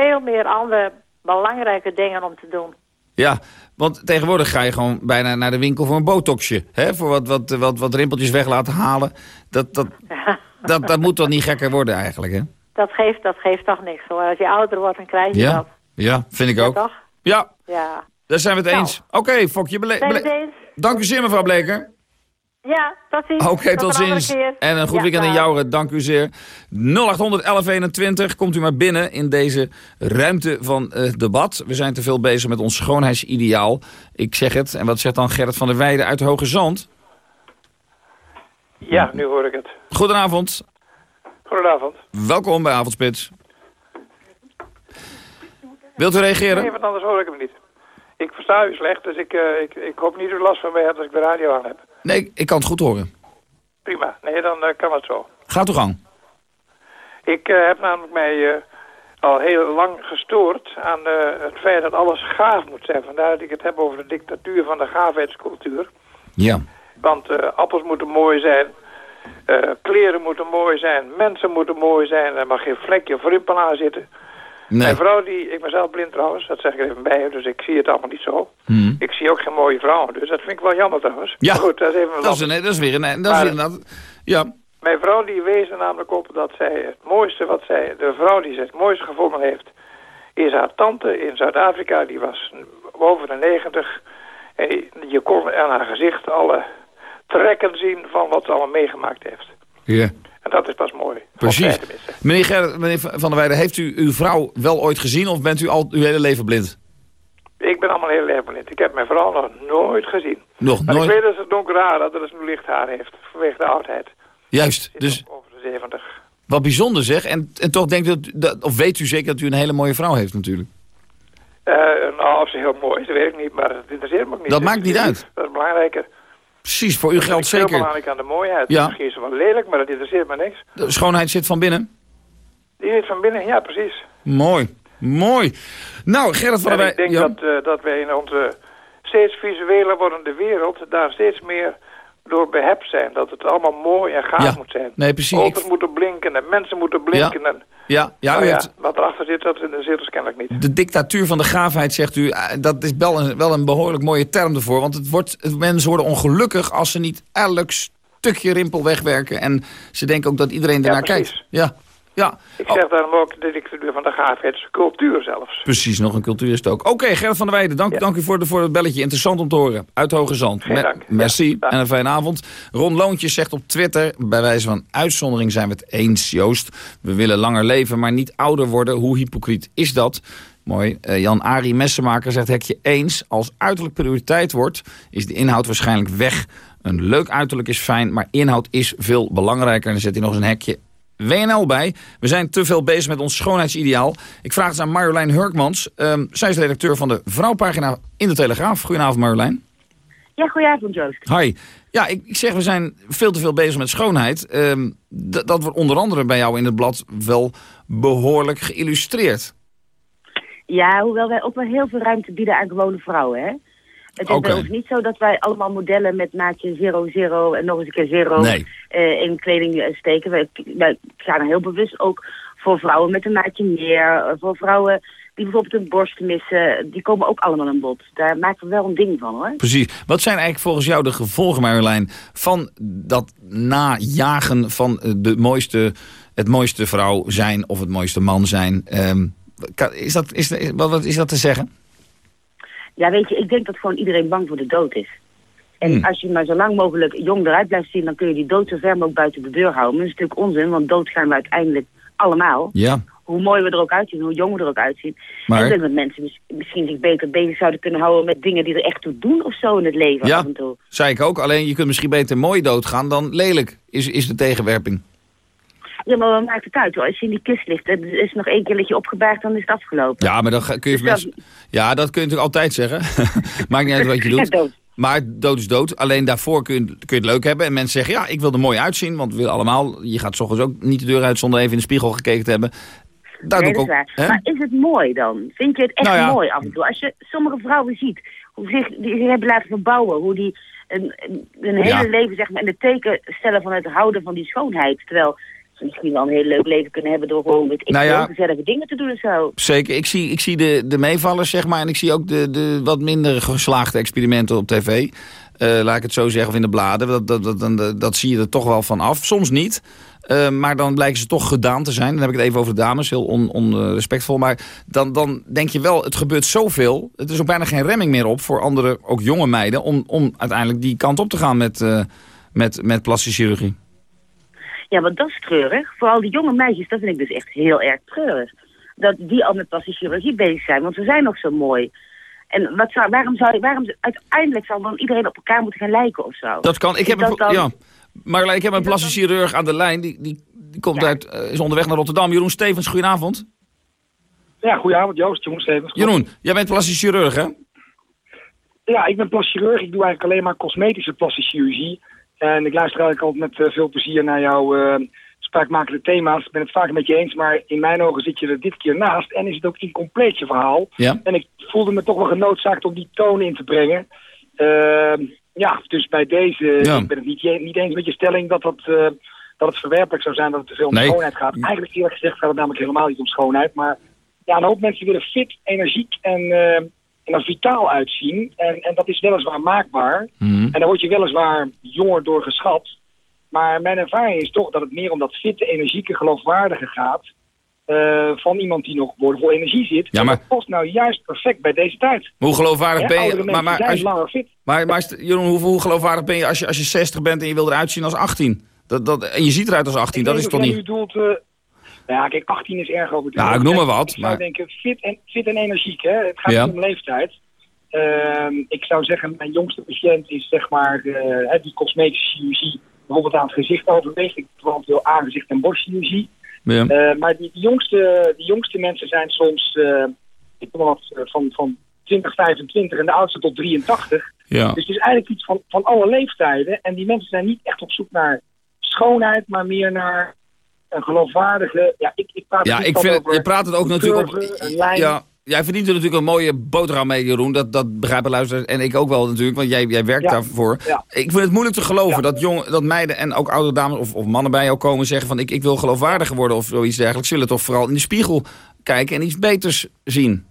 veel meer andere belangrijke dingen om te doen. Ja, want tegenwoordig ga je gewoon bijna naar de winkel voor een botoxje. Hè? Voor wat, wat, wat, wat rimpeltjes weg laten halen. Dat, dat, ja. dat, dat moet toch niet gekker worden eigenlijk, hè? Dat geeft, dat geeft toch niks hoor. Als je ouder wordt, dan krijg je ja. dat. Ja, vind ik ja, ook. Toch? Ja. Ja. Daar zijn we het nou. eens. Oké, okay, Fokje. Dank u zeer, mevrouw Bleker. Ja, tot ziens. Oké, okay, tot, ziens. En een goed ja, weekend in Jouren. Dank u zeer. 0800 1121. Komt u maar binnen in deze ruimte van uh, debat. We zijn te veel bezig met ons schoonheidsideaal. Ik zeg het. En wat zegt dan Gerrit van der Weijden uit Hoge Zand? Ja, nu hoor ik het. Goedenavond. Goedenavond. Welkom bij Avondspits. Wilt u reageren? Nee, want anders hoor ik hem niet. Ik versta u slecht, dus ik, uh, ik, ik hoop niet dat u last van mij hebt als ik de radio aan heb. Nee, ik kan het goed horen. Prima. Nee, dan uh, kan het zo. Gaat uw gang. Ik uh, heb namelijk mij al heel lang gestoord aan het feit dat alles gaaf moet zijn. Vandaar dat ik het heb over de dictatuur van de gaafheidscultuur. Ja. Want appels moeten mooi zijn, kleren moeten mooi zijn, mensen moeten mooi zijn. Er mag geen vlekje of rimpel aan zitten. Nee. Mijn vrouw, die, ik ben zelf blind trouwens, dat zeg ik er even bij, dus ik zie het allemaal niet zo. Hmm. Ik zie ook geen mooie vrouwen, dus dat vind ik wel jammer trouwens. Ja, maar goed, dat is, even dat is, een, dat is weer een... Dat is weer een ja. Mijn vrouw die wees er namelijk op dat zij het mooiste wat zij, de vrouw die ze het mooiste gevonden heeft, is haar tante in Zuid-Afrika, die was boven de 90. En je kon aan haar gezicht alle trekken zien van wat ze allemaal meegemaakt heeft. Ja. En dat is pas mooi. Precies. Meneer, Ger meneer Van der Weijden, heeft u uw vrouw wel ooit gezien of bent u al uw hele leven blind? Ik ben allemaal heel leven blind. Ik heb mijn vrouw nog nooit gezien. Nog maar nooit? ik weet dat ze donker haar had, dat ze nu licht haar heeft. Vanwege de oudheid. Juist. Dus over de 70. Wat bijzonder zeg. En, en toch denkt u, dat, of weet u zeker dat u een hele mooie vrouw heeft natuurlijk? Uh, nou, of ze heel mooi is, dat weet ik niet, maar dat interesseert me ook niet. Dat maakt niet uit. Dat is belangrijker. Precies, voor u geldt zeker. Het heel belangrijk aan de mooiheid. Ja. Misschien is ze wel lelijk, maar dat interesseert me niks. De schoonheid zit van binnen? Die zit van binnen, ja, precies. Mooi, mooi. Nou, Gerrit van der Wij... ik denk dat, uh, dat wij in onze steeds visueler wordende wereld daar steeds meer door behept zijn. Dat het allemaal mooi en gaaf moet zijn. Nee, precies. Auto's moeten blinken en mensen moeten blinken. Ja. En, ja, ja, nou u ja, hebt... wat erachter zit, dat interesseert ons kennelijk niet. De dictatuur van de gaafheid, zegt u, eh, dat is wel een, wel een behoorlijk mooie term ervoor. Want het wordt, mensen worden ongelukkig als ze niet elk stukje rimpel wegwerken. En ze denken ook dat iedereen ernaar ja, kijkt. Ja, ja. Ik zeg daarom ook de dictatuur van de gaafheid, is cultuur zelfs. Precies, nog een cultuur is het ook. Oké, okay, Gerrit van der Weijden, dank, ja. dank u voor, de, voor het belletje. Interessant om te horen. Uit Hoge Zand. Dank. Merci ja, en een fijne avond. Ron Loontjes zegt op Twitter, bij wijze van uitzondering zijn we het eens, Joost. We willen langer leven, maar niet ouder worden. Hoe hypocriet is dat? Mooi. Uh, Jan-Arie Messenmaker zegt hekje eens. Als uiterlijk prioriteit wordt, is de inhoud waarschijnlijk weg. Een leuk uiterlijk is fijn, maar inhoud is veel belangrijker. En dan zet hij nog eens een hekje WNL bij. We zijn te veel bezig met ons schoonheidsideaal. Ik vraag het aan Marjolein Hurkmans. Um, zij is redacteur van de Vrouwpagina in de Telegraaf. Goedenavond Marjolein. Ja, goedenavond Joost. Hi. Ja, ik, ik zeg we zijn veel te veel bezig met schoonheid. Um, dat wordt onder andere bij jou in het blad wel behoorlijk geïllustreerd. Ja, hoewel wij ook wel heel veel ruimte bieden aan gewone vrouwen, hè? Het is okay. bij ons niet zo dat wij allemaal modellen met maatje 0, en nog eens een keer 0 nee. uh, in kleding steken. Wij, wij gaan er heel bewust ook voor vrouwen met een maatje meer. Voor vrouwen die bijvoorbeeld een borst missen, die komen ook allemaal aan bod. Daar maken we wel een ding van hoor. Precies. Wat zijn eigenlijk volgens jou de gevolgen, Marjolein, van dat najagen van de mooiste, het mooiste vrouw zijn of het mooiste man zijn? Um, is, dat, is, is, wat is dat te zeggen? Ja, weet je, ik denk dat gewoon iedereen bang voor de dood is. En Hmm. als je maar zo lang mogelijk jong eruit blijft zien... dan kun je die dood zo ver mogelijk buiten de deur houden. Maar dat is natuurlijk onzin, want dood gaan we uiteindelijk allemaal. Ja. Hoe mooi we er ook uitzien, hoe jong we er ook uitzien. Maar- En ik denk dat mensen mis- misschien zich beter bezig zouden kunnen houden... met dingen die er echt toe doen of zo in het leven Ja, af en toe. zei ik ook. Alleen je kunt misschien beter mooi doodgaan dan lelijk, is, is de tegenwerping. Ja, maar wat maakt het uit hoor? Als je in die kist ligt, er is nog één keer dat je dan is het afgelopen. Ja, maar dan kun je... Dus dat- Ja, dat kun je natuurlijk altijd zeggen. Maakt niet uit wat je Ja, doet. dood. Maar dood is dood. Alleen daarvoor kun je, kun je het leuk hebben. En mensen zeggen, ja, ik wil er mooi uitzien. Want we willen allemaal... Je gaat 's ochtends ook niet de deur uit zonder even in de spiegel gekeken te hebben. Daar nee, doe ik ook... is? Maar is het mooi dan? Vind je het echt Nou ja. mooi af en toe? Als je sommige vrouwen ziet, hoe zich, die zich hebben laten verbouwen, hoe die een hele Ja. leven zeg maar, in het teken stellen van het houden van die schoonheid. Terwijl ze misschien wel een heel leuk leven kunnen hebben door gewoon met Nou ja. gezellige dingen te doen en zo. Zeker. Ik zie, ik zie de, de meevallers, zeg maar. En ik zie ook de, de wat minder geslaagde experimenten op tv. Eh, laat ik het zo zeggen, of in de bladen. Dat, dat, dat, dat, dat zie je er toch wel van af. Soms niet. Eh, maar dan blijken ze toch gedaan te zijn. Dan heb ik het even over de dames, heel onrespectvol. maar dan, dan denk je wel, het gebeurt zoveel. Het is ook bijna geen remming meer op voor andere, ook jonge meiden... om, om uiteindelijk die kant op te gaan met, eh, met, met plastische chirurgie. Ja, want dat is treurig. Vooral die jonge meisjes, dat vind ik dus echt heel erg treurig. Dat die al met plastische chirurgie bezig zijn, want ze zijn nog zo mooi. En wat zou, waarom zou je, waarom, uiteindelijk zou dan iedereen op elkaar moeten gaan lijken of zo? Dat kan. Ik heb een, dan- ja. Maar ik heb een plastische chirurg aan de lijn. Die, die, die komt uit, eh, is onderweg naar Rotterdam. Jeroen Stevens, goedenavond. Ja, goedenavond Joost, Jeroen Stevens. Jeroen, jij bent plastisch chirurg, hè? Ja, ik ben plastisch chirurg. Ik doe eigenlijk alleen maar cosmetische plastische chirurgie. En ik luister eigenlijk altijd met eh, veel plezier naar jouw eh spraakmakende thema's. Ik ben het vaak met je eens, maar in mijn ogen zit je er dit keer naast. En is het ook incompleet je verhaal. Ja. En ik voelde me toch wel genoodzaakt om die toon in te brengen. Ehm, ja, dus bij deze, Ja. ik ben het niet, niet eens met je stelling dat, dat, eh, dat het verwerpelijk zou zijn dat het te veel om Nee. schoonheid gaat. Eigenlijk eerlijk gezegd gaat het namelijk helemaal niet om schoonheid. Maar ja, een hoop mensen willen fit, energiek en, eh, en er vitaal uitzien. En, en dat is weliswaar maakbaar. Mhm. En daar word je weliswaar jonger door geschat. Maar mijn ervaring is toch dat het meer om dat fitte, energieke, geloofwaardige gaat. eh, van iemand die nog boordevol energie zit. Ja, maar- dat past nou juist perfect bij deze tijd. Hoe geloofwaardig ben je? Maar, maar, als je- langer fit. maar, maar Jeroen, hoe, hoe geloofwaardig ben je als, je als je 60 bent en je wil eruit zien als 18? Dat, dat, en je ziet eruit als 18, dat is toch niet... jij nu doelt, ja, kijk, 18 is erg overdreven. Ja, ik noem maar wat, Ik zou maar- denken, fit en, fit en energiek, hè. Het gaat Ja. niet om leeftijd. Ehm, ik zou zeggen, mijn jongste patiënt is zeg maar eh, die cosmetische chirurgie bijvoorbeeld aan het gezicht overweegt. Ik bijvoorbeeld wil aangezicht- en borstchirurgie. Ja. Eh, maar die, die, jongste, die jongste mensen zijn soms eh, vanaf eh, van, van 20, 25 en de oudste tot 83. Ja. Dus het is eigenlijk iets van, van alle leeftijden. En die mensen zijn niet echt op zoek naar schoonheid, maar meer naar een geloofwaardige... Ja, ik, ik praat Ja, ik vind je praat het ook natuurlijk op... Ja, jij verdient er natuurlijk een mooie boterham mee, Jeroen. Dat, dat begrijpen luisteraars. En ik ook wel natuurlijk, want jij, jij werkt Ja, daarvoor. ja. Ik vind het moeilijk te geloven dat, jong, dat meiden en ook oudere dames of, of mannen bij jou komen zeggen van... Ik, ik wil geloofwaardiger worden of zoiets dergelijks. Ze willen toch vooral in de spiegel kijken en iets beters zien.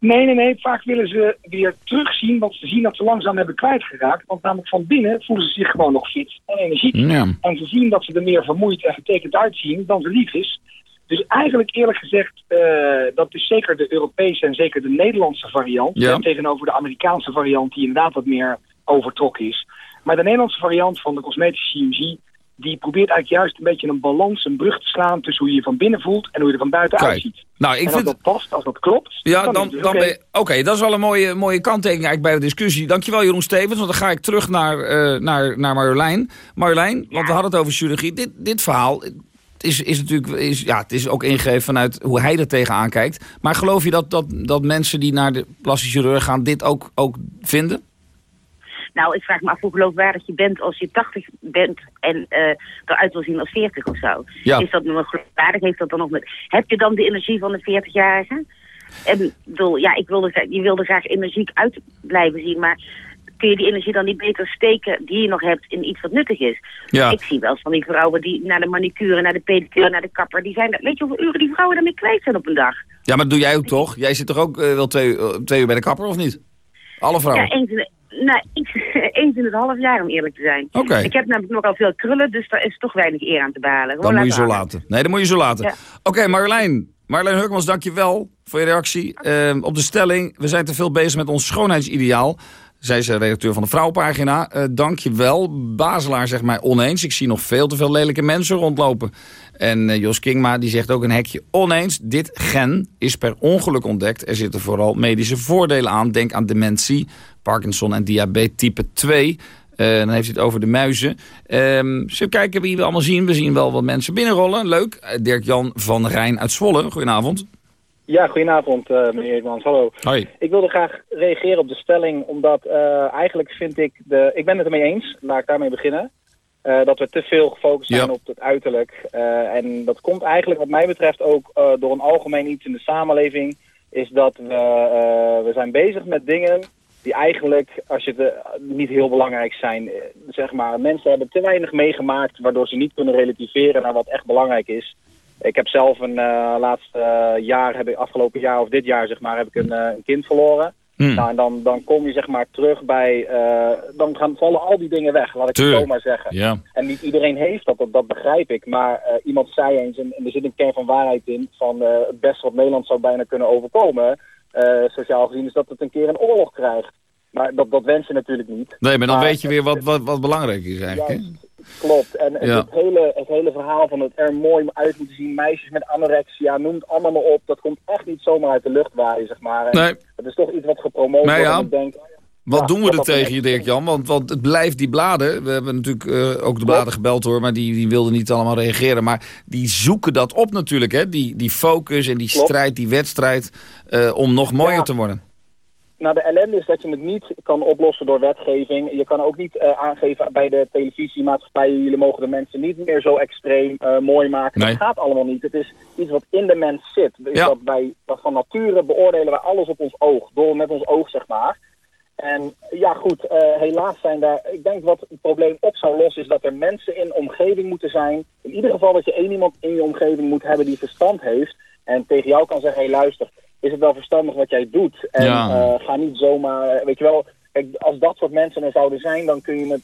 Nee, nee, nee. Vaak willen ze weer terugzien wat ze zien dat ze langzaam hebben kwijtgeraakt. Want namelijk van binnen voelen ze zich gewoon nog fit en energiek. Ja. En ze zien dat ze er meer vermoeid en getekend uitzien dan ze lief is. Dus eigenlijk eerlijk gezegd, eh, dat is zeker de Europese en zeker de Nederlandse variant. Ja. eh, tegenover de Amerikaanse variant die inderdaad wat meer overtrokken is. Maar de Nederlandse variant van de cosmetische chirurgie... die probeert eigenlijk juist een beetje een balans, een brug te slaan... tussen hoe je je van binnen voelt en hoe je er van buiten Kijk, uitziet. nou, ik en vind- als dat past, als dat klopt... Ja, dan, het dus dan oké. ben je... Oké, dat is wel een mooie, mooie kanttekening eigenlijk bij de discussie. Dankjewel Jeroen Stevens, want dan ga ik terug naar, eh, naar, naar Marjolein. Marjolein, want we hadden het over chirurgie. Dit, dit verhaal is, is natuurlijk is, ja, het is ook ingegeven vanuit hoe hij er tegenaan kijkt. Maar geloof je dat, dat, dat mensen die naar de plastische chirurg gaan dit ook, ook vinden? Nou, ik vraag me af hoe geloofwaardig je bent als je 80 bent en eh, eruit wil zien als 40 of zo. Ja. Is dat nog geloofwaardig? Heeft dat dan nog met... Heb je dan de energie van de 40-jarige? En bedoel, ja, ik wilde, je wilde graag energiek uit blijven zien, maar kun je die energie dan niet beter steken die je nog hebt in iets wat nuttig is? Ja. Ik zie wel eens van die vrouwen die naar de manicure, naar de pedicure, naar de kapper, die zijn, weet je hoeveel uren die vrouwen daarmee kwijt zijn op een dag? Ja, maar dat doe jij ook toch? Jij zit toch ook eh, wel twee, eh, twee uur bij de kapper, of niet? Alle vrouwen? Ja, eens nou, eens, in het half jaar om eerlijk te zijn. Oké. Ik heb namelijk nogal veel krullen, dus daar is toch weinig eer aan te behalen. Gewoon Dan moet je zo laten. Nee, dan moet je zo laten. Ja. Oké, Marjolein. Marjolein Hurkmans, dank je wel voor je reactie. Ehm, op de stelling, we zijn te veel bezig met ons schoonheidsideaal. Zij is eh, redacteur van de Vrouwenpagina. Eh dank je wel. Bazelaar zegt mij oneens. Ik zie nog veel te veel lelijke mensen rondlopen. En eh, Jos Kingma die zegt ook een hekje oneens. Dit gen is per ongeluk ontdekt. Er zitten vooral medische voordelen aan. Denk aan dementie, Parkinson en diabetes type 2. Eh, dan heeft hij het over de muizen. Ehm zullen we kijken wie we allemaal zien? We zien wel wat mensen binnenrollen. Leuk. Dirk-Jan van Rijn uit Zwolle. Goedenavond. Ja, goedenavond eh, meneer Eerdmans. Hallo. Hoi. Ik wilde graag reageren op de stelling, omdat eh, eigenlijk vind ik de... Ik ben het ermee eens, laat ik daarmee beginnen. eh, dat we te veel gefocust zijn Ja. op het uiterlijk. En dat komt eigenlijk wat mij betreft ook door een algemeen iets in de samenleving. Is dat we, we zijn bezig met dingen die eigenlijk, als je het niet heel belangrijk zijn. zeg maar, mensen hebben te weinig meegemaakt waardoor ze niet kunnen relativeren naar wat echt belangrijk is. Ik heb zelf een eh, laatste jaar, heb ik, afgelopen jaar of dit jaar zeg maar, heb ik een, eh, een kind verloren. Hmm. Nou, en dan, dan kom je zeg maar terug bij, eh, dan gaan vallen al die dingen weg, laat ik het zo maar zeggen. Ja. En niet iedereen heeft dat, dat, dat begrijp ik. Maar iemand zei eens, en, en er zit een kern van waarheid in, van het beste wat Nederland zou bijna kunnen overkomen, sociaal gezien, is dat het een keer een oorlog krijgt. Maar dat, dat wens je natuurlijk niet. Nee, maar dan Maar- weet je weer wat, wat, wat belangrijk is eigenlijk. hè? Klopt. En het, Ja. het hele, het hele verhaal van het er mooi uit moeten zien, meisjes met anorexia, noem het allemaal maar op. Dat komt echt niet zomaar uit de lucht waaien, zeg maar. En Nee. Het is toch iets wat gepromoot wordt. ja, ik denk, Wat ja, doen we er tegen je, Dirk-Jan? Want, want het blijft die bladen. We hebben natuurlijk eh, ook de bladen gebeld hoor, maar die, die wilden niet allemaal reageren. Maar die zoeken dat op natuurlijk, hè? Die, die focus en die Klopt. strijd, die wedstrijd, eh, om nog mooier Ja. te worden. Nou, de ellende is dat je het niet kan oplossen door wetgeving. Je kan ook niet eh, aangeven bij de televisiemaatschappijen... jullie mogen de mensen niet meer zo extreem eh, mooi maken. Nee. Dat gaat allemaal niet. Het is iets wat in de mens zit. Dus Ja. dat wij, dat van nature beoordelen wij alles op ons oog. Door met ons oog, zeg maar. En ja, goed, eh, helaas zijn daar... Ik denk wat het probleem op zou lossen... is dat er mensen in omgeving moeten zijn. In ieder geval dat je één iemand in je omgeving moet hebben die verstand heeft... en tegen jou kan zeggen, hé hey, luister... is het wel verstandig wat jij doet? En Ja. eh, ga niet zomaar... Weet je wel, kijk, als dat soort mensen er zouden zijn... dan kun je het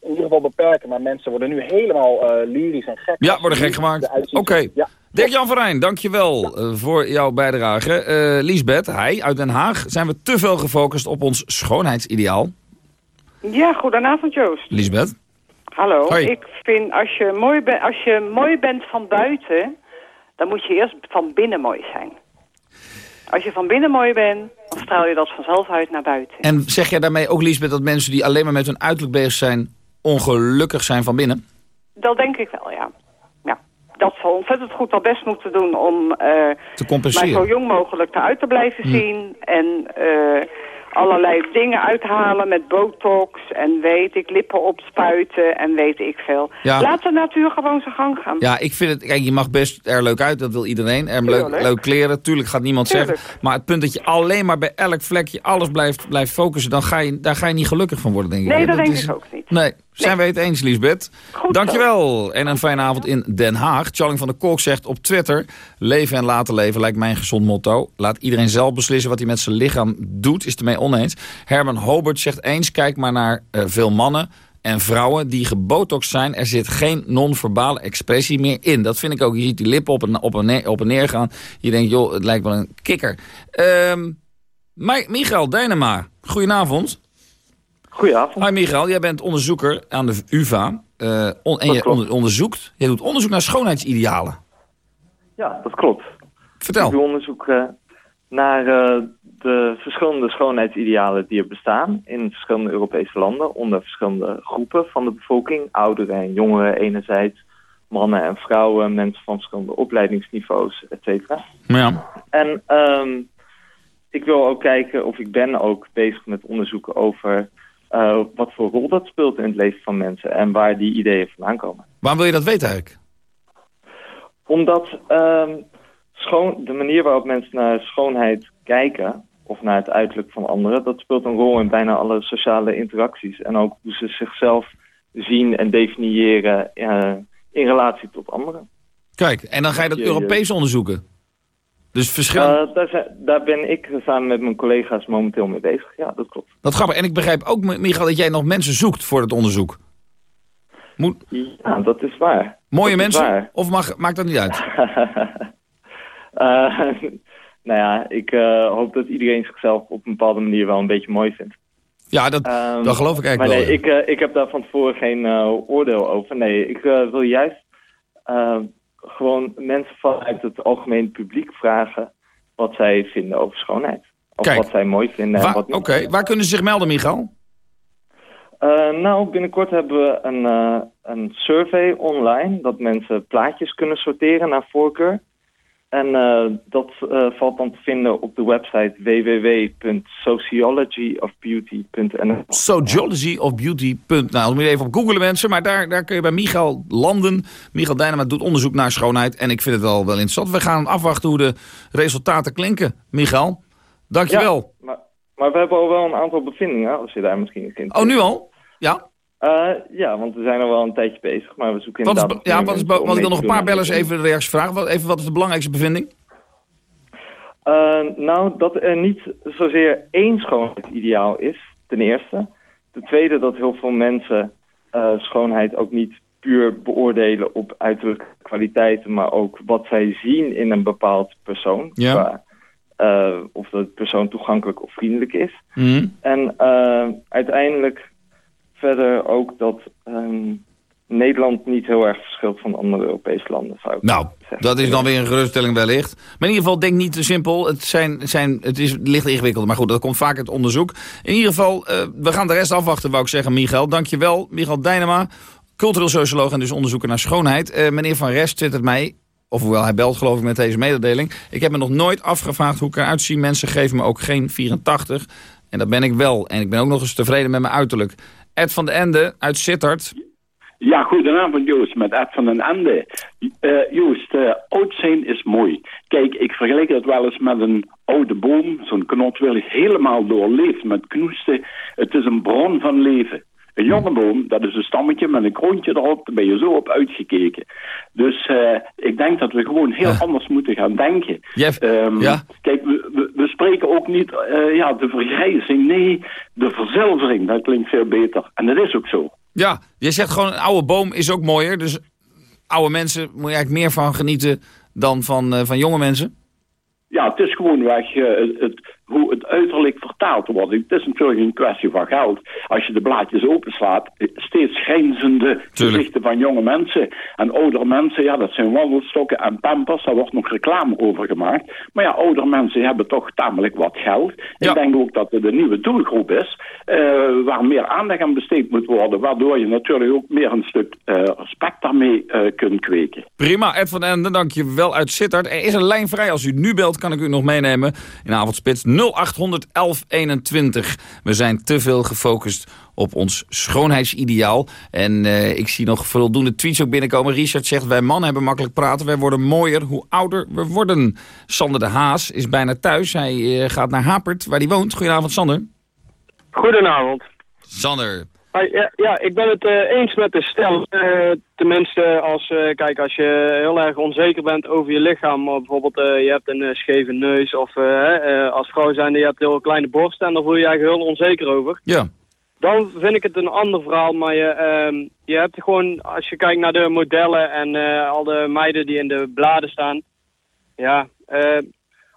in ieder geval beperken. Maar mensen worden nu helemaal eh, lyrisch en gek. Ja, worden gek gemaakt. Oké. Ja. Dirk-Jan van Rijn, dankjewel eh, voor jouw bijdrage. Eh Liesbeth, hij uit Den Haag. Zijn we te veel gefocust op ons schoonheidsideaal? Ja, goedenavond Joost. Liesbeth? Hallo. Hoi. Ik vind als je, mooi bent, als je mooi bent van buiten, dan moet je eerst van binnen mooi zijn. Als je van binnen mooi bent, dan straal je dat vanzelf uit naar buiten. En zeg jij daarmee ook, Liesbeth, dat mensen die alleen maar met hun uiterlijk bezig zijn... ongelukkig zijn van binnen? Dat denk ik wel, ja. ja. dat zal ontzettend goed al best moeten doen om eh Te compenseren. mij zo jong mogelijk eruit te blijven Hm. zien. En eh allerlei dingen uithalen met botox en weet ik, lippen opspuiten en weet ik veel. Ja. Laat de natuur gewoon zijn gang gaan. Ja, ik vind het... Kijk, je mag best er leuk uit, dat wil iedereen. Er leuk, leuk kleren, tuurlijk gaat niemand Tuurlijk. zeggen. Maar het punt dat je alleen maar bij elk vlekje alles blijft, blijft focussen... Dan ga je, daar ga je niet gelukkig van worden, denk ik. Nee, dat denk is- ik ook niet. Nee, zijn wij het eens, Liesbeth? Dankjewel. En een fijne avond in Den Haag. Charling van der Kolk zegt op Twitter... Leven en laten leven lijkt mij een gezond motto. Laat iedereen zelf beslissen wat hij met zijn lichaam doet. Is het ermee oneens. Herman Hobert zegt eens... Kijk maar naar eh, veel mannen en vrouwen die gebotox zijn. Er zit geen non-verbale expressie meer in. Dat vind ik ook. Je ziet die lippen op en, op en, neer, op en neer gaan. Je denkt, joh, het lijkt wel een kikker. Mi- Michael Dynema, goedenavond. Goedenavond. Hi Michael, jij bent onderzoeker aan de UvA. eh, on- en je onder- onderzoekt, jij doet onderzoek naar schoonheidsidealen. Ja, dat klopt. Vertel. Ik doe onderzoek eh, naar eh, de verschillende schoonheidsidealen die er bestaan in verschillende Europese landen onder verschillende groepen van de bevolking. Ouderen en jongeren enerzijds, mannen en vrouwen, mensen van verschillende opleidingsniveaus, et cetera. Ja. En ehm, ik wil ook kijken, of ik ben ook bezig met onderzoeken over eh, wat voor rol dat speelt in het leven van mensen en waar die ideeën vandaan komen. Waarom wil je dat weten eigenlijk? Omdat ehm, schoon, de manier waarop mensen naar schoonheid kijken, of naar het uiterlijk van anderen, dat speelt een rol in bijna alle sociale interacties. En ook hoe ze zichzelf zien en definiëren eh, in relatie tot anderen. Kijk, en dan ga je dat Europees onderzoeken. Dus verschillende... Eh, daar, ben ik samen met mijn collega's momenteel mee bezig. Ja, dat klopt. Wat grappig. En ik begrijp ook, Michael, dat jij nog mensen zoekt voor het onderzoek. Moet... Ja, dat is waar. Mooie Dat mensen? waar. Of mag, maakt dat niet uit? Eh, nou ja, ik eh, hoop dat iedereen zichzelf op een bepaalde manier wel een beetje mooi vindt. Ja, dat, Ehm, dat geloof ik eigenlijk maar wel. nee, ja. ik, ik heb daar van tevoren geen oordeel over. Nee, ik wil juist gewoon mensen vanuit het algemeen publiek vragen wat zij vinden over schoonheid. Of Kijk. wat zij mooi vinden en Waar- wat Oké, waar kunnen ze zich melden, Michael? Eh, nou, binnenkort hebben we een, eh, een survey online dat mensen plaatjes kunnen sorteren naar voorkeur. En eh, dat eh, valt dan te vinden op de website www.sociologyofbeauty.nl. Sociology of Beauty. punt. Nou, moet je even op googlen mensen. Maar daar, daar kun je bij Michael landen. Michael Dijnema doet onderzoek naar schoonheid. En ik vind het wel, wel interessant. We gaan afwachten hoe de resultaten klinken. Michael, dankjewel. Ja, maar, maar we hebben al wel een aantal bevindingen, als je daar misschien kind Oh, nu al? Ja. Eh, ja, want we zijn al wel een tijdje bezig, maar we zoeken Wat is, inderdaad... be- ja, wat is, want ik wil nog een paar bellers even de reactie vragen. Wat, even, wat is de belangrijkste bevinding? Eh, nou, dat er niet zozeer één schoonheidsideaal is, ten eerste. Ten tweede dat heel veel mensen eh, schoonheid ook niet puur beoordelen op uiterlijke kwaliteiten, maar ook wat zij zien in een bepaald persoon. Ja. Qua, of de persoon toegankelijk of vriendelijk is. Mhm. En uiteindelijk verder ook dat ehm, Nederland niet heel erg verschilt van andere Europese landen, zou ik Nou, dat is dan weer een geruststelling wellicht. Maar in ieder geval, denk niet te simpel. Het, zijn, zijn, het is licht ingewikkeld, maar goed, dat komt vaak uit onderzoek. In ieder geval, eh, we gaan de rest afwachten, wou ik zeggen, Michael. Dankjewel, Michael Dijnema, cultureel socioloog en dus onderzoeker naar schoonheid. Eh, meneer Van Rest zit het mij, of hoewel hij belt geloof ik met deze mededeling. Ik heb me nog nooit afgevraagd hoe ik eruit zie. Mensen geven me ook geen 84. En dat ben ik wel. En ik ben ook nog eens tevreden met mijn uiterlijk. Ed van de Ende uit Sittard. Ja, goedenavond Joost, met Ed van den Ende. Eh, Joost, eh, oud zijn is mooi. Kijk, ik vergelijk dat wel eens met een oude boom. Zo'n knotwil helemaal doorleefd met knoesten. Het is een bron van leven. Een jonge boom, dat is een stammetje met een kroontje erop. Daar ben je zo op uitgekeken. Dus eh, ik denk dat we gewoon heel anders moeten gaan denken. Ehm, ja. Kijk, we, we, we spreken ook niet eh, ja, de vergrijzing. Nee, de verzilvering, dat klinkt veel beter. En dat is ook zo. Ja, je zegt gewoon een oude boom is ook mooier. Dus oude mensen moet je eigenlijk meer van genieten dan van, eh, van jonge mensen. Ja, het is gewoon weg. het, hoe het uiterlijk vertaald wordt. Het is natuurlijk een kwestie van geld. Als je de blaadjes openslaat, steeds grijnzende gezichten van jonge mensen. En oudere mensen, ja, dat zijn wandelstokken en pampers. Daar wordt nog reclame over gemaakt. Maar ja, oudere mensen hebben toch tamelijk wat geld. Ik denk ook dat het een nieuwe doelgroep is, uh, waar meer aandacht aan besteed moet worden. Waardoor je natuurlijk ook meer een stuk uh, respect daarmee uh, kunt kweken. Prima, Ed van Ende, dank je wel uit Sittard. Er is een lijn vrij. Als u nu belt, kan ik u nog meenemen in avondspits 0800 1121. We zijn te veel gefocust op ons schoonheidsideaal. En uh, ik zie nog voldoende tweets ook binnenkomen. Richard zegt, wij mannen hebben makkelijk praten. Wij worden mooier hoe ouder we worden. Sander de Haas is bijna thuis. Hij uh, gaat naar Hapert, waar hij woont. Goedenavond, Sander. Goedenavond. Sander. Ja, ja, ik ben het uh, eens met de stel. Uh, tenminste, als, uh, kijk, als je heel erg onzeker bent over je lichaam, bijvoorbeeld je hebt een scheve neus of als vrouw zijnde je hebt heel kleine borst en daar voel je je eigenlijk heel onzeker over. Ja. Dan vind ik het een ander verhaal, maar je, ehm, je hebt gewoon, als je kijkt naar de modellen en al de meiden die in de bladen staan, ja,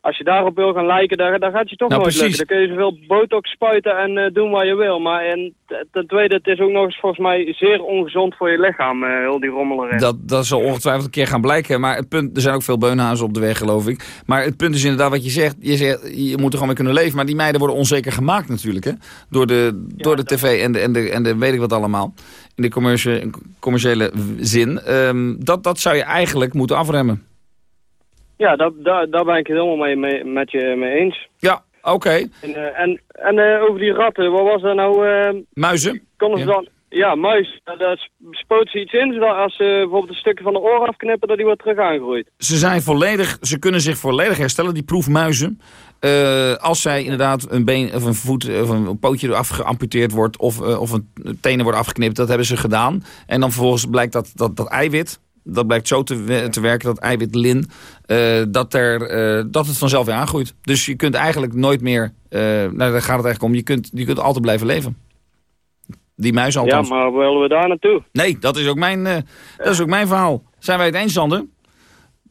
als je daarop wil gaan lijken, daar, daar gaat je toch nou, nooit precies. lukken. Dan kun je zoveel botox spuiten en uh, doen wat je wil. Maar en, ten tweede, het is ook nog eens volgens mij zeer ongezond voor je lichaam, uh, heel die rommelerij. Dat, dat zal ongetwijfeld een keer gaan blijken. Maar het punt, er zijn ook veel beunhazen op de weg, geloof ik. Maar het punt is inderdaad wat je zegt. Je, zegt, je moet er gewoon mee kunnen leven. Maar die meiden worden onzeker gemaakt natuurlijk, hè. Door de, ja, door de tv en de, en, de, en de weet ik wat allemaal. In de commerciële, commerciële zin. Um, dat, dat zou je eigenlijk moeten afremmen. Ja, daar, daar, daar ben ik het helemaal mee, mee, met je mee eens. Ja, oké. Okay. En, uh, en, en uh, over die ratten, wat was er nou? Uh, Muizen? Konden ze ja. dan... Ja, muis. Daar spoot ze iets in, zodat als ze bijvoorbeeld een stukje van de oor afknippen, dat die wordt terug aangroeit. Ze zijn volledig, ze kunnen zich volledig herstellen, die proefmuizen. Uh, als zij inderdaad een been of een voet of een pootje afgeamputeerd wordt of, uh, of een tenen wordt afgeknipt, dat hebben ze gedaan. En dan vervolgens blijkt dat, dat, dat eiwit, dat blijkt zo te, te werken, dat eiwitlin, uh, dat, er, uh, dat het vanzelf weer aangroeit. Dus je kunt eigenlijk nooit meer, uh, nou daar gaat het eigenlijk om, je kunt, je kunt altijd blijven leven. Die muis althans. Ja, maar willen we daar naartoe? Nee, dat is ook mijn, dat is ook mijn verhaal. Zijn wij het eens, Sander?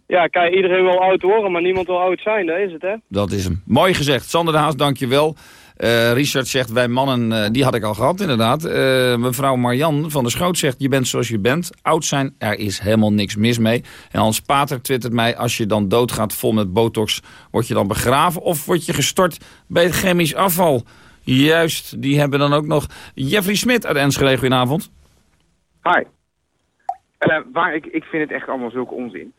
Ja, kijk, iedereen wil oud worden, maar niemand wil oud zijn, dat is het, hè? Dat is hem. Mooi gezegd. Sander de Haas, dank je wel. Uh, Richard zegt, wij mannen, uh, die had ik al gehad inderdaad. Uh, mevrouw Marian van der Schoot zegt, je bent zoals je bent. Oud zijn, er is helemaal niks mis mee. En Hans Pater twittert mij, als je dan doodgaat vol met botox... word je dan begraven of word je gestort bij het chemisch afval? Juist, die hebben dan ook nog... Jeffrey Smit uit Enschede, goedenavond. Hi. waar, ik, ik vind het echt allemaal zulke onzin.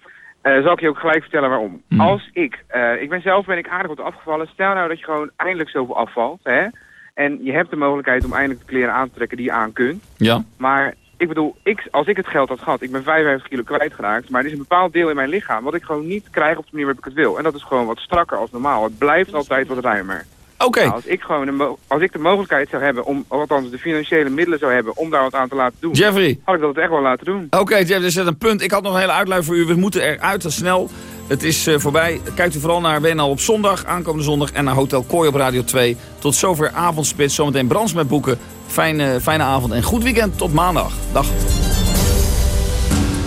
Uh, zal ik je ook gelijk vertellen waarom. Hmm. Mm. Als ik, uh, ik ben zelf ben ik aardig wat afgevallen. Stel nou dat je gewoon eindelijk zoveel afvalt, hè. En je hebt de mogelijkheid om eindelijk de kleren aan te trekken die je aan kunt. Ja. Maar ik bedoel, ik, als ik het geld had gehad, ik ben 55 kilo kwijtgeraakt. Maar er is een bepaald deel in mijn lichaam wat ik gewoon niet krijg op de manier waarop ik het wil. En dat is gewoon wat strakker als normaal. Het blijft altijd wat ruimer. Oké. Okay. Nou, als ik gewoon de als ik de mogelijkheid zou hebben om, althans de financiële middelen zou hebben om daar wat aan te laten doen. Jeffrey. Had ik dat echt wel laten doen. Oké, okay, Jeff, er zit een punt. Ik had nog een hele uitluid voor u. We moeten eruit te snel. Het is uh, voorbij. Kijkt u vooral naar WNL op zondag, aankomende zondag en naar Hotel Kooi op Radio 2. Tot zover avondspits. Zometeen Brands met boeken. Fijne, fijne avond en goed weekend. Tot maandag. Dag.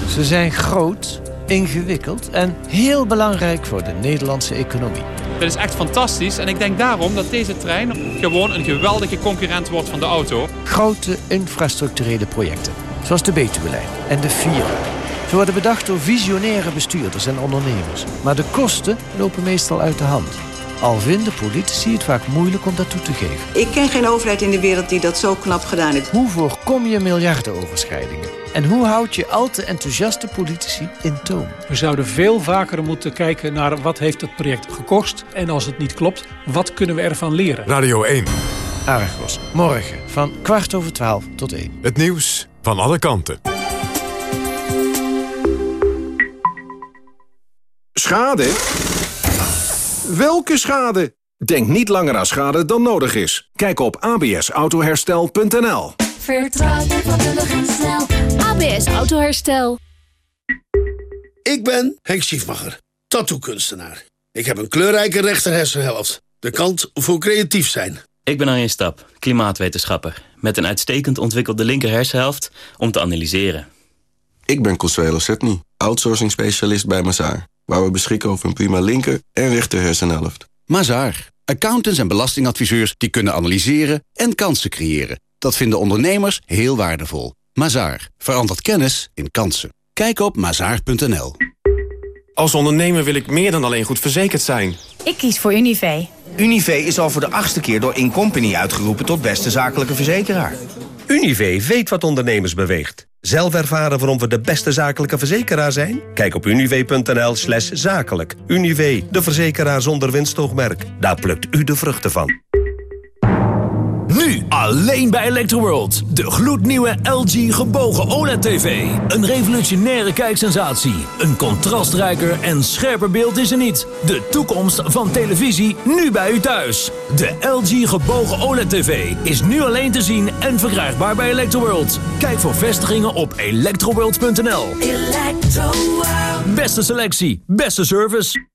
Ze zijn groot, ingewikkeld en heel belangrijk voor de Nederlandse economie. Dat is echt fantastisch en ik denk daarom dat deze trein gewoon een geweldige concurrent wordt van de auto. Grote infrastructurele projecten, zoals de Betuwelijn en de Vira. Ze worden bedacht door visionaire bestuurders en ondernemers. Maar de kosten lopen meestal uit de hand. Al vinden politici het vaak moeilijk om dat toe te geven. Ik ken geen overheid in de wereld die dat zo knap gedaan heeft. Hoe voorkom je miljardenoverschrijdingen? En hoe houd je al te enthousiaste politici in toom? We zouden veel vaker moeten kijken naar wat heeft het project gekost. En als het niet klopt, wat kunnen we ervan leren? Radio 1. Argos, morgen van kwart over twaalf tot één. Het nieuws van alle kanten. Schade? Welke schade? Denk niet langer aan schade dan nodig is. Kijk op absautoherstel.nl Vertrouw je vakkundig en snel. ABS Autoherstel. Ik ben Henk Schiefmacher, tattoo-kunstenaar. Ik heb een kleurrijke rechterhersenhelft. De kant voor creatief zijn. Ik ben Arjen Stap, klimaatwetenschapper. Met een uitstekend ontwikkelde linker hersenhelft om te analyseren. Ik ben Consuelo Setny, outsourcing specialist bij Mazaar. Waar we beschikken over een prima linker en rechter hersenhelft. Mazaar. Accountants en belastingadviseurs die kunnen analyseren en kansen creëren. Dat vinden ondernemers heel waardevol. Mazaar. Verandert kennis in kansen. Kijk op mazaar.nl. Als ondernemer wil ik meer dan alleen goed verzekerd zijn. Ik kies voor Univé. Univé is al voor de achtste keer door Incompany uitgeroepen tot beste zakelijke verzekeraar. Univé weet wat ondernemers beweegt. Zelf ervaren waarom we de beste zakelijke verzekeraar zijn? Kijk op univ.nl slash zakelijk. Univé, de verzekeraar zonder winstoogmerk. Daar plukt u de vruchten van. Alleen bij Electroworld. De gloednieuwe LG gebogen OLED-TV. Een revolutionaire kijksensatie. Een contrastrijker en scherper beeld is er niet. De toekomst van televisie nu bij u thuis. De LG gebogen OLED-TV is nu alleen te zien en verkrijgbaar bij Electroworld. Kijk voor vestigingen op electroworld.nl. Beste selectie, beste service.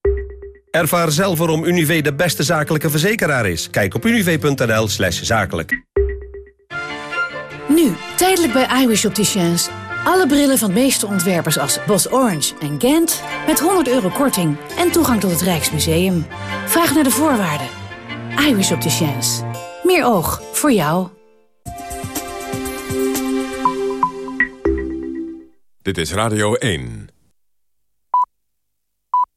Ervaar zelf waarom Univé de beste zakelijke verzekeraar is. Kijk op univ.nl slash zakelijk. Nu, tijdelijk bij iWish Opticians. Alle brillen van de meeste ontwerpers als Bos Orange en Gent... met 100 euro korting en toegang tot het Rijksmuseum. Vraag naar de voorwaarden. iWish Opticians. Meer oog voor jou. Dit is Radio 1.